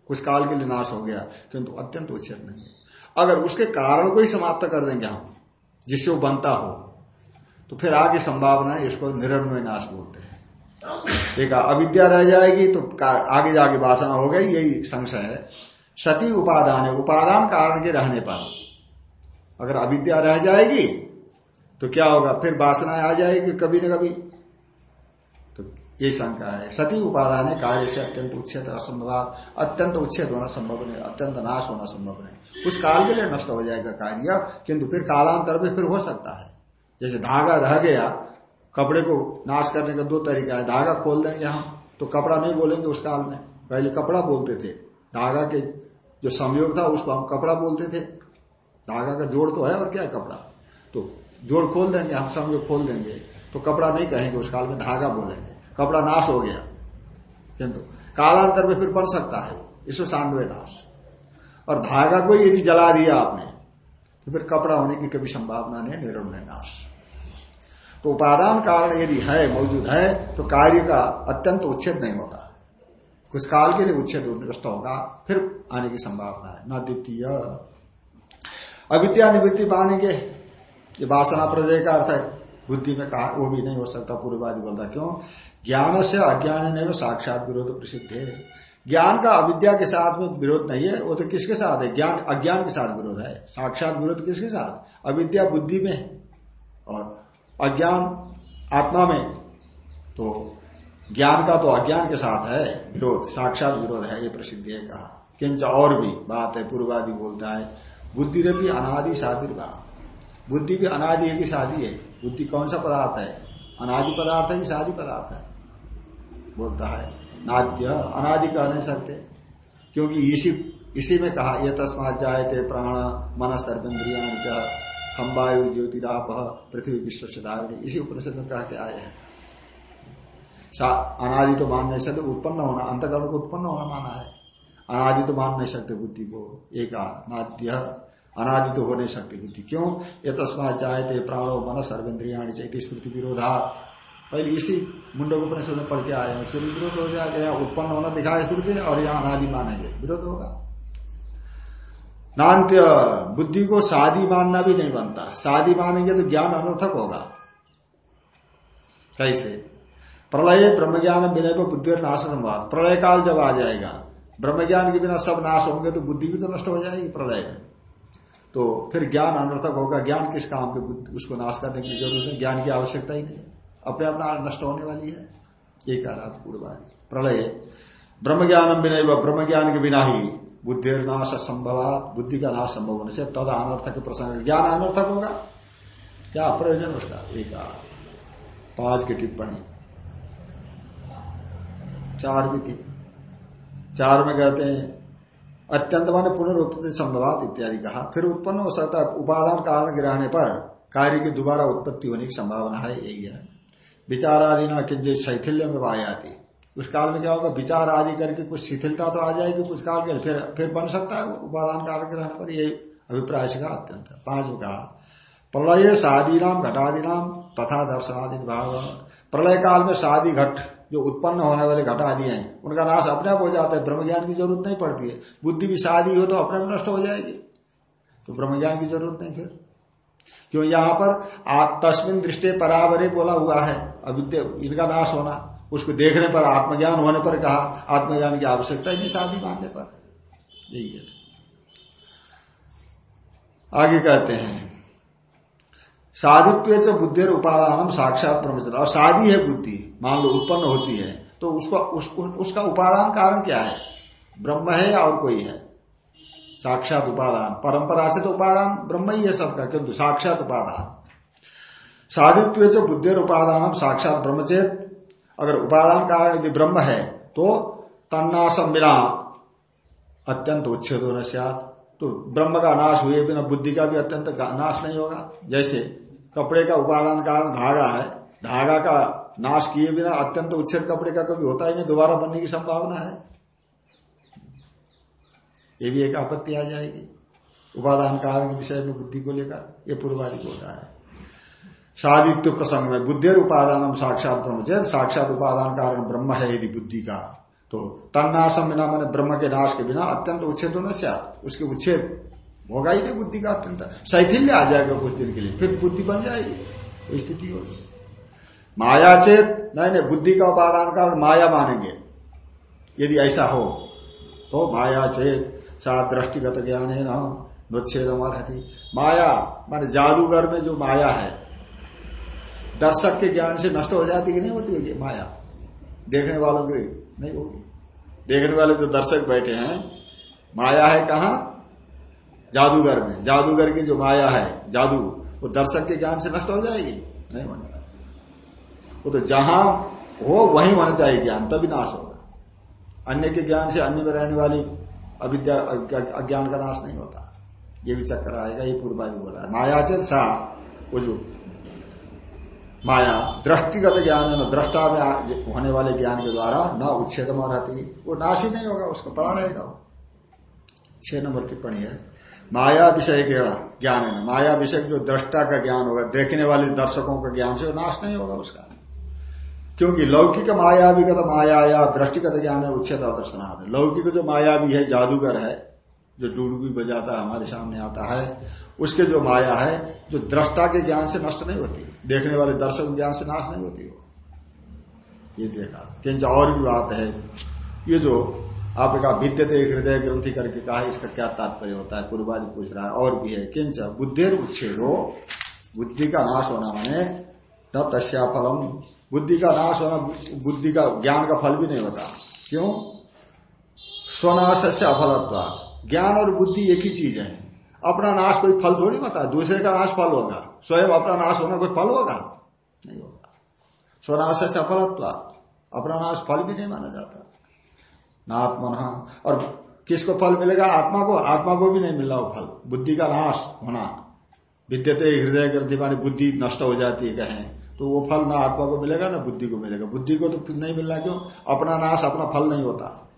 कुछ काल के लिए नाश हो गया, किंतु अत्यंत उच्छेद नहीं है। अगर उसके कारण को ही समाप्त कर देंगे हम, जिससे वो बनता हो तो फिर आगे संभावना है, इसको निरन्वय नाश बोलते हैं। एक अविद्या रह जाएगी तो आगे जाके वासना हो गई, यही संशय है। सती उपादान है। उपादान कारण के रहने पर अगर अविद्या रह जाएगी तो क्या होगा? फिर वासनाएँ आ जाएगी कभी न कभी। तो ये शंका है। सती उपादान है, कार्य से अत्यंत उच्छेद असंभव अत्यंत उच्छेद होना संभव नहीं, अत्यंत नाश होना संभव नहीं। कुछ काल के लिए नष्ट हो जाएगा कार्य, किंतु फिर कालांतर में फिर हो सकता है। जैसे धागा रह गया, कपड़े को नाश करने का दो तरीका है। धागा खोल देंगे हम तो कपड़ा नहीं बोलेंगे उस काल में। पहले कपड़ा बोलते थे। धागा के जो संयोग था, उसको हम कपड़ा बोलते थे। धागा का जोड़ तो है, और क्या है कपड़ा? तो जोड़ खोल देंगे, हम समझो खोल देंगे तो कपड़ा नहीं कहेंगे, उस काल में धागा बोलेंगे। कपड़ा नाश हो गया। किंतु कालांतर में फिर बन सकता है इसमें सांडवे नाश। और धागा को यदि जला दिया आपने तो फिर कपड़ा होने की कभी संभावना नहीं, निर्णय नाश। तो उपादान कारण यदि है, मौजूद है तो कार्य का अत्यंत उच्छेद नहीं होता। कुछ काल के लिए उच्छेद नष्ट होगा, फिर आने की संभावना है। न द्वितीय। अविद्या निवृत्ति पाने के ये वासना प्रजय का अर्थ है। बुद्धि में कहा, वो भी नहीं हो सकता पूर्ववादी बोलता क्यों? ज्ञान से अज्ञान नहीं साक्षात विरोध प्रसिद्ध है। ज्ञान का अविद्या के साथ में विरोध नहीं है, वो तो किसके साथ है? ज्ञान, अज्ञान के साथ विरोध है। साक्षात विरोध किसके साथ? अविद्या बुद्धि में। और अज्ञान आत्मा में। तो ज्ञान का तो अज्ञान के साथ है, विरोध, साक्षात विरोध है, ये प्रसिद्ध है कहा। किंच और भी बात है, पूर्वादि बोलता है, बुद्धि भी अनादि शादी बात बुद्धि भी अनादि है कि शादी है? बुद्धि कौन सा पदार्थ है? अनादि पदार्थ है कि शादी पदार्थ है? बोलता है। नाद्य, अनादि कह नहीं सकते। क्योंकि इसी इसी में कहा, ये तस्मात जायते प्राण, मन सर्वेन्द्रिया हम वायु ज्योतिराप, पृथ्वी विश्व से इसी उपनिषद में कहा के आए हैं। अनादि तो मान नहीं सकते, उत्पन्न होना, अंतकरण को उत्पन्न होना माना है। अनादि तो मान नहीं सकते बुद्धि को। एक नाद्य अनादि तो हो नहीं सकती बुद्धि। क्यों? ये तस्मा चाहते प्राणो मन सर्वेन्द्रिया चाहिए श्रुति विरोधा पहले इसी मुंडो को परिषद में पढ़ के आए हैं। श्रुति विरोध हो जाएगा यहाँ उत्पन्न होना दिखाए श्रुति और यहाँ अनादि मानेंगे। विरोध होगा। नान्त्य, बुद्धि को शादी मानना भी नहीं बनता। शादी मानेंगे तो ज्ञान अनर्थक होगा। कैसे? प्रलय ब्रह्म ज्ञान बिना बुद्धि नाश संवाद प्रलय काल जब आ जाएगा ब्रह्म ज्ञान के बिना सब नाश होंगे तो बुद्धि भी तो नष्ट हो जाएगी प्रलय में। तो फिर ज्ञान अनर्थक होगा। ज्ञान किस काम के उसको नाश करने की ज़रूरत है ज्ञान की आवश्यकता ही नहीं है। अपने अपना नष्ट होने वाली है। ये कह रहा पूर्वादि। प्रलय। ब्रह्म ज्ञान बिना ब्रह्म ज्ञान के बिना ही बुद्धि नाश संभव बुद्धि का नाश संभव होने से तद अनर्थक प्रसंग ज्ञान अनर्थक होगा। क्या प्रयोजन उसका? एक पाँच की टिप्पणी। चार भी थी चार में कहते हैं अत्यंत माने पुनरुत्पत्ति संभवात इत्यादि कहा। फिर उत्पन्न हो सकता है, उपादान कारण गिराने पर कार्य की दोबारा उत्पत्ति होने की संभावना है, यही है। विचार आदि ना कि शैथिल्य में आती उस काल में क्या होगा? विचार आदि करके कुछ शिथिलता तो आ जाएगी कुछ काल के फिर फिर बन सकता है उपादान कारण के रहने पर ये अभिप्राय से कहा, अत्यंत। पाँच में कहा, प्रलय शादी नाम घटादि नाम तथा दर्शनादि भाव। प्रलय काल में शादी घट जो उत्पन्न होने वाले घटा आदि हैं, उनका नाश अपने आप हो जाता है। ब्रह्म ज्ञान की ज़रूरत नहीं पड़ती है। बुद्धि भी शादी हो तो अपने आप नष्ट हो जाएगी। तो ब्रह्म ज्ञान की ज़रूरत नहीं फिर। क्यों? यहाँ पर तस्मिन दृष्टि परावरे बोला हुआ है, अविद्या, इनका नाश होना। उसको देखने पर, आत्मज्ञान होने पर कहा, आत्मज्ञान की आवश्यकता ही नहीं शादी मानने पर। यही है। आगे कहते हैं, साधित्व बुद्धि उपादान साक्षात ब्रह्मचर्य। और शादी है बुद्धि। मान लो उत्पन्न होती है तो उसका उस, उसका उपादान कारण क्या है? ब्रह्म है या और कोई है? साक्षात उपादान। परंपरा से तो उपादान ब्रह्म ही है सबका किंतु साक्षात उपादान। साधित्व से बुद्धि उपादान साक्षात ब्रह्मचेत अगर उपादान कारण यदि ब्रह्म है तो तन्नाशम बिना अत्यंत उच्छेद होना तो ब्रह्म का नाश हुए बिना बुद्धि का भी अत्यंत नाश नहीं होगा। जैसे कपड़े का उपादान कारण धागा है धागा का नाश किए बिना अत्यंत उच्छेद कपड़े का कभी होता ही नहीं, दोबारा बनने की संभावना है। ये भी एक आपत्ति आ जाएगी। उपादान कारण के विषय में बुद्धि को लेकर ये पूर्वाधिक को रहा है। सादित्य प्रसंग में बुद्धि उपादान साक्षात ब्रह्म साक्षात उपादान कारण ब्रह्म है यदि बुद्धि का। तो तन्नाशम बिना मैंने ब्रह्म के नाश के बिना अत्यंत उच्छेद होना से उसके उच्छेद होगा ही नहीं बुद्धि का अत्यंत। शैथिल्य आ जाएगा कुछ दिन के लिए, फिर बुद्धि बन जाएगी। स्थिति होगी। माया चेत, नहीं नहीं, बुद्धि का उपादान कारण माया मानेंगे। यदि ऐसा हो तो माया चेत सा दृष्टिगत ज्ञान है ना नुच्छेद रहती माया, माने जादूगर में जो माया है, दर्शक के ज्ञान से नष्ट हो जाती कि नहीं होती है माया? देखने वालों की नहीं होगी। देखने वाले जो दर्शक बैठे हैं, माया है कहा? जादूगर में। जादूगर की जो माया है, जादू, वो दर्शक के ज्ञान से नष्ट हो जाएगी? नहीं होने वो तो जहाँ हो वहीं होना चाहिए ज्ञान, तभी नाश होगा अन्य के ज्ञान से अन्य में रहने वाली अविद्या, अज्ञान का नाश नहीं होता। ये भी चक्कर आएगा, ये पूर्वादि बोला है। मायाचेत सा, वो जो माया, दृष्टिगत ज्ञान है, ना दृष्टा में होने वाले ज्ञान के द्वारा न उच्छेद रहती वो नाश ही नहीं होगा, उसको पड़ा रहेगा वो। छह नंबर टिप्पणी है। माया विषय ज्ञान है। ना माया विषय जो दृष्टा का ज्ञान होगा, देखने वाले दर्शकों का ज्ञान से नाश नहीं होगा उसका। क्योंकि लौकिक माया विगत माया दृष्टिगत ज्ञान है उच्छेद दर्शनाथ लौकिक जो माया भी है, जादूगर है, जो डूडुगी बजाता है, हमारे सामने आता है, उसके जो माया है, जो दृष्टा के ज्ञान से नष्ट नहीं होती, देखने वाले दर्शक ज्ञान से नाश नहीं होती हो ये देखा। किंच और भी बात है, ये जो आपने कहा विद्यते हृदय ग्रंथि करके कहा इसका क्या तात्पर्य होता है, पूर्वादि पूछ रहा है, और भी है। किंच बुद्धि उच्छेदो, बुद्धि का नाश होना माने, न तस्या फलम बुद्धि का नाश होना, बुद्धि का ज्ञान का फल भी नहीं होता। क्यों? स्वनाश से अफलत्वाद ज्ञान और बुद्धि एक ही चीज़ है। अपना नाश कोई फल थोड़ी होता है दूसरे का नाश फल होगा। स्वयं अपना नाश होना कोई फल होगा? नहीं होगा। स्वनाश से सफलत्व अपना नाश फल भी नहीं माना जाता। न आत्मन और किसको फल मिलेगा? आत्मा को। आत्मा को भी नहीं मिल वो फल। बुद्धि का नाश होना। विद्यते हृदय ग्रंथि मानी बुद्धि नष्ट हो जाती है कहें। तो वो फल ना आत्मा को मिलेगा, ना बुद्धि को मिलेगा। बुद्धि को तो नहीं मिलना क्यों? अपना नाश, अपना फल नहीं होता।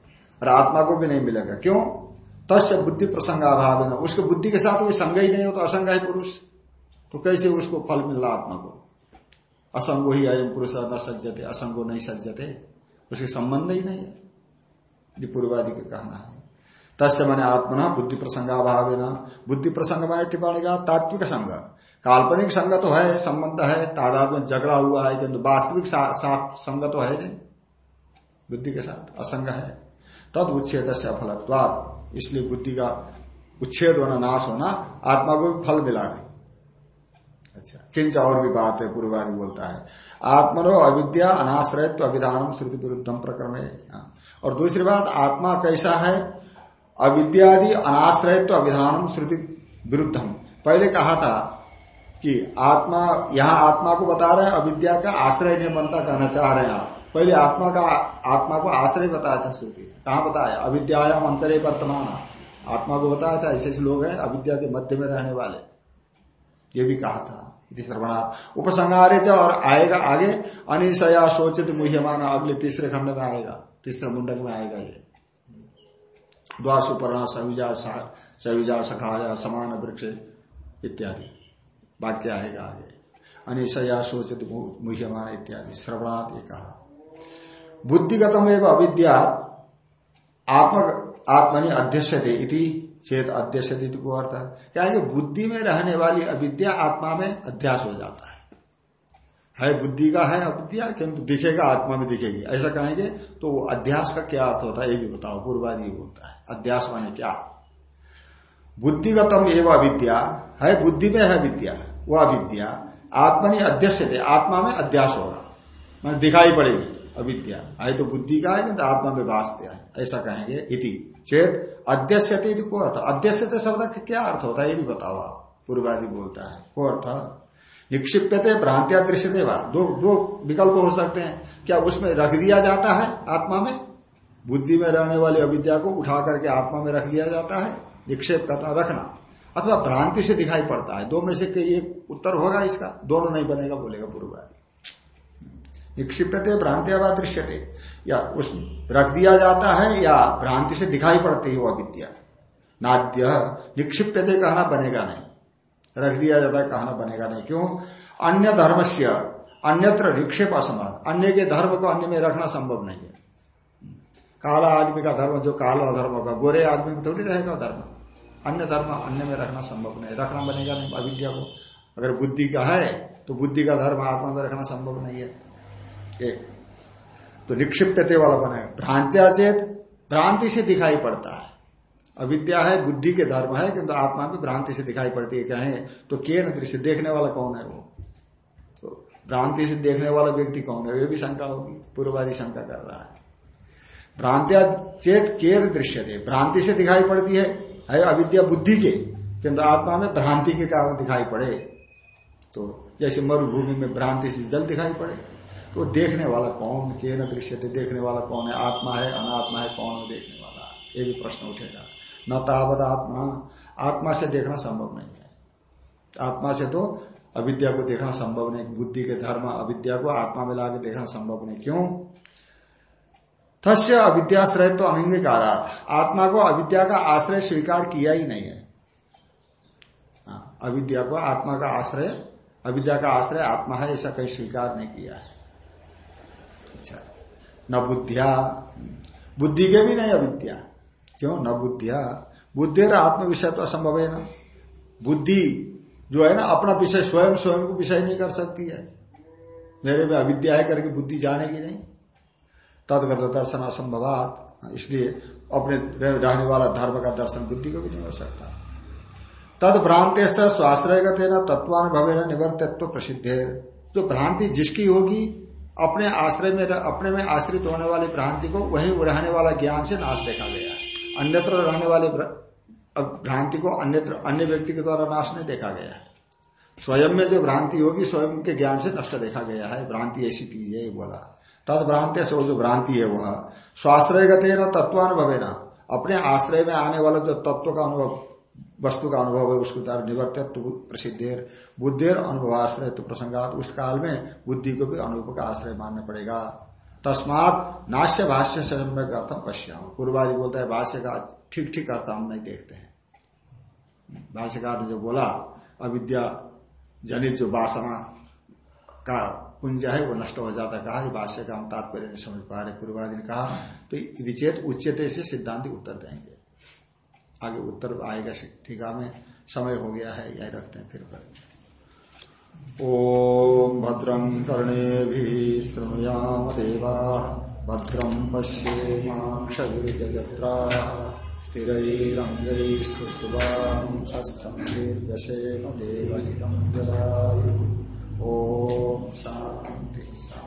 और आत्मा को भी नहीं मिलेगा। क्यों? तस्य बुद्धि प्रसंग अभाव है ना उसके बुद्धि के साथ कोई संग ही नहीं होता असंग है पुरुष। तो कैसे उसको फल मिल रहा आत्मा को? असंगो ही अयम पुरुष न सज्जते, असंगो नहीं सज्जते। उसके संबंध ही नहीं है। पूर्वादि का कहना है। तस्य मैंने आत्मना बुद्धि प्रसंगाभाव है ना बुद्धि प्रसंग माने टिप्पणी का तात्विक संघ काल्पनिक संग तो है, संबंध है, तादाद में झगड़ा हुआ है, किंतु वास्तविक साथ संग तो है नहीं। बुद्धि के साथ असंग है। तद उच्छेद से अफलत्वाद इसलिए बुद्धि का उच्छेद होना, नाश होना, आत्मा को भी फल मिला नहीं। अच्छा किंच और भी बात है पूर्वादि बोलता है। आत्मनो अविद्या अनाश्रयत्व अभिधान श्रुति विरुद्धम प्रक्रम हाँ। और दूसरी बात, आत्मा कैसा है? अविद्यादि अनाश्रयत्व अभिधान श्रुति विरुद्धम। पहले कहा था कि आत्मा, यहाँ आत्मा को बता रहे हैं, अविद्या का आश्रय नहीं बनता, कहना चाह रहे हैं आप। पहले आत्मा का, आत्मा को आश्रय बताया था श्रुति। कहा बताया? अविद्याम अंतरे वर्तमान। आत्मा को बताया था, ऐसे ऐसे लोग हैं, अविद्या के मध्य में रहने वाले। ये भी कहा था। श्रवणार्थ उपसंगारे और आएगा आगे, अनिशया शोचित मुह्यमाना। अगले तीसरे खंड में आएगा। तीसरे मुंडक में आएगा ये। द्वासुपर्णा सविजा सविजा सखाया, समान वृक्ष, इत्यादि। वाक्य आएगा आगे। अनिशया सोचित मुह्यमान इत्यादि, श्रवणात् ये कहा। बुद्धिगतम एवं अविद्या आत्म आत्मनि अध्यक्षते इति चेत अध्यक्षते को अर्थ है। क्या कि बुद्धि में रहने वाली अविद्या आत्मा में अध्यास हो जाता है। है बुद्धि का, है अविद्या, किंतु दिखेगा, आत्मा में दिखेगी। ऐसा कहेंगे तो अध्यास का क्या अर्थ होता है, ये भी बताओ। पूर्वादि बोलता है, अध्यास माने क्या? बुद्धिगतम एवं अविद्या, है, बुद्धि में है विद्या वह अविद्या। आत्मा नहीं अध्यक्ष थे आत्मा में अध्यास होगा। मैं दिखाई पड़ेगी, अविद्या। है तो बुद्धि का है किंतु आत्मा में वास्ते है। ऐसा कहेंगे, इति। चेत, अध्यक्षते को अर्थ। अध्यक्षते शब्द का क्या अर्थ होता है, ये भी बताओ आप। पूर्वादि बोलता है वो अर्थ? निक्षिप्यते, भ्रांतिया दृश्य देवा दो दो विकल्प हो सकते हैं। क्या उसमें रख दिया जाता है आत्मा में? बुद्धि में रहने वाली अविद्या को उठा करके आत्मा में रख दिया जाता है। निक्षेप करना, रखना। अथवा भ्रांति से दिखाई पड़ता है। दो में से एक उत्तर होगा इसका। दोनों नहीं बनेगा, बोलेगा पूर्वादि निक्षिप्यते भ्रांतिया व दृश्यते या उस रख दिया जाता है या भ्रांति से दिखाई पड़ती है वो अविद्या। नाद्य, निक्षिप्यते कहना बनेगा नहीं। रख दिया जाता है, कहना बनेगा नहीं। क्यों? अन्य धर्म से अन्यत्र निक्षेप असमान। अन्य के धर्म को अन्य में रखना संभव नहीं है। काला आदमी का धर्म, जो काला धर्म होगा, गोरे आदमी में थोड़ी रहेगा धर्म। अन्य धर्म, अन्य में रखना संभव नहीं। रखना बनेगा नहीं, अविद्या को। अगर बुद्धि का है तो बुद्धि का धर्म आत्मा में रखना संभव नहीं है। एक। तो निक्षिप्तते वाला बने। भ्रांत्या चेत, भ्रांति से दिखाई पड़ता है। अविद्या है, बुद्धि के धर्म है, किंतु आत्मा में भ्रांति से दिखाई पड़ती है, कहें तो के दृश्य, देखने वाला कौन है वो? तो भ्रांति से देखने वाला व्यक्ति कौन है? ये भी शंका होगी। पूर्वादि शंका कर रहा है। भ्रांत्या चेत केर दृश्य थे भ्रांति से दिखाई पड़ती है है अविद्या बुद्धि के किंतु आत्मा में भ्रांति के कारण दिखाई पड़े। तो जैसे मरुभूमि में भ्रांति से जल दिखाई पड़े। तो देखने वाला कौन, के न दृश्य थे, देखने वाला कौन है? आत्मा है, अनात्मा है, कौन है देखने वाला? ये भी प्रश्न उठेगा। न तावत आत्मा आत्मा से देखना संभव नहीं है। आत्मा से तो अविद्या को देखना संभव नहीं, बुद्धि के धर्म अविद्या को आत्मा में लाके देखना संभव नहीं। क्यों? तस्य अविद्याश्रय तो अनंगीकारात आत्मा को अविद्या का आश्रय स्वीकार किया ही नहीं है। हाँ, अविद्या को आत्मा का आश्रय अविद्या का आश्रय आत्मा है ऐसा कहीं स्वीकार नहीं किया है। अच्छा न बुद्धिया। बुद्धि के भी नहीं अविद्या। क्यों? न बुद्धिया। बुद्धि आत्म विषय तो असंभव है ना। बुद्धि जो है ना अपना विषय स्वयं स्वयं को विषय नहीं कर सकती है। मेरे में अविद्या है करके बुद्धि जानेगी नहीं। तदगत दर्शन असंभवात इसलिए अपने रहने वाला धर्म का दर्शन बुद्धि को भी नहीं हो सकता। तद भ्रांति से स्वाश्रय गते न तत्वानुभव निवर्तित्व प्रसिद्ध है जो भ्रांति जिसकी होगी, अपने आश्रय में अपने में आश्रित होने वाली भ्रांति को वही रहने वाला ज्ञान से नाश देखा गया अन्यत्र रहने वाली भ्रांति को अन्यत्र, अन्य व्यक्ति के द्वारा नाश नहीं देखा गया है। स्वयं में जो भ्रांति होगी, स्वयं के ज्ञान से नष्ट देखा गया है। भ्रांति ऐसी चीज़ है बोला। तद भ्रांति से वो जो भ्रांति है वह। स्वाश्रय गते न तत्वानुभव है ना अपने आश्रय में आने वाला जो तत्व का अनुभव, वस्तु का अनुभव है, उसके द्वारा निवर्तित्व, प्रसिद्धेर, बुद्धेर अनुभवाश्रय तो प्रसंगात, उस काल में बुद्धि को भी अनुभव का आश्रय मानना पड़ेगा। तस्मात नाश्य भाष्य सम्यक अर्थम पश्याम। पूर्वादि बोलता है, भाष्य का ठीक ठीक अर्थ हम नहीं देखते हैं। भाष्यकार ने जो बोला, अविद्या जनित जो वासना का पुंज है वो नष्ट हो जाता कहा ये भाष्य का हम तात्पर्य नहीं समझ पा रहे। पूर्वादि ने कहा तो विचेत उच्चते से सिद्धांत उत्तर देंगे। आगे उत्तर आएगा टीका में समय हो गया है, यही रखते हैं फिर करेंगे ओम भद्रं कर्णे श्रृणुयाम देवा, भद्रं पश्येमाक्षजत्रा स्थिरैरङ्गैस्तुष्टुवांशस्तं दीर्घशेम देवहितं जलायु। ॐ शांति शान्ति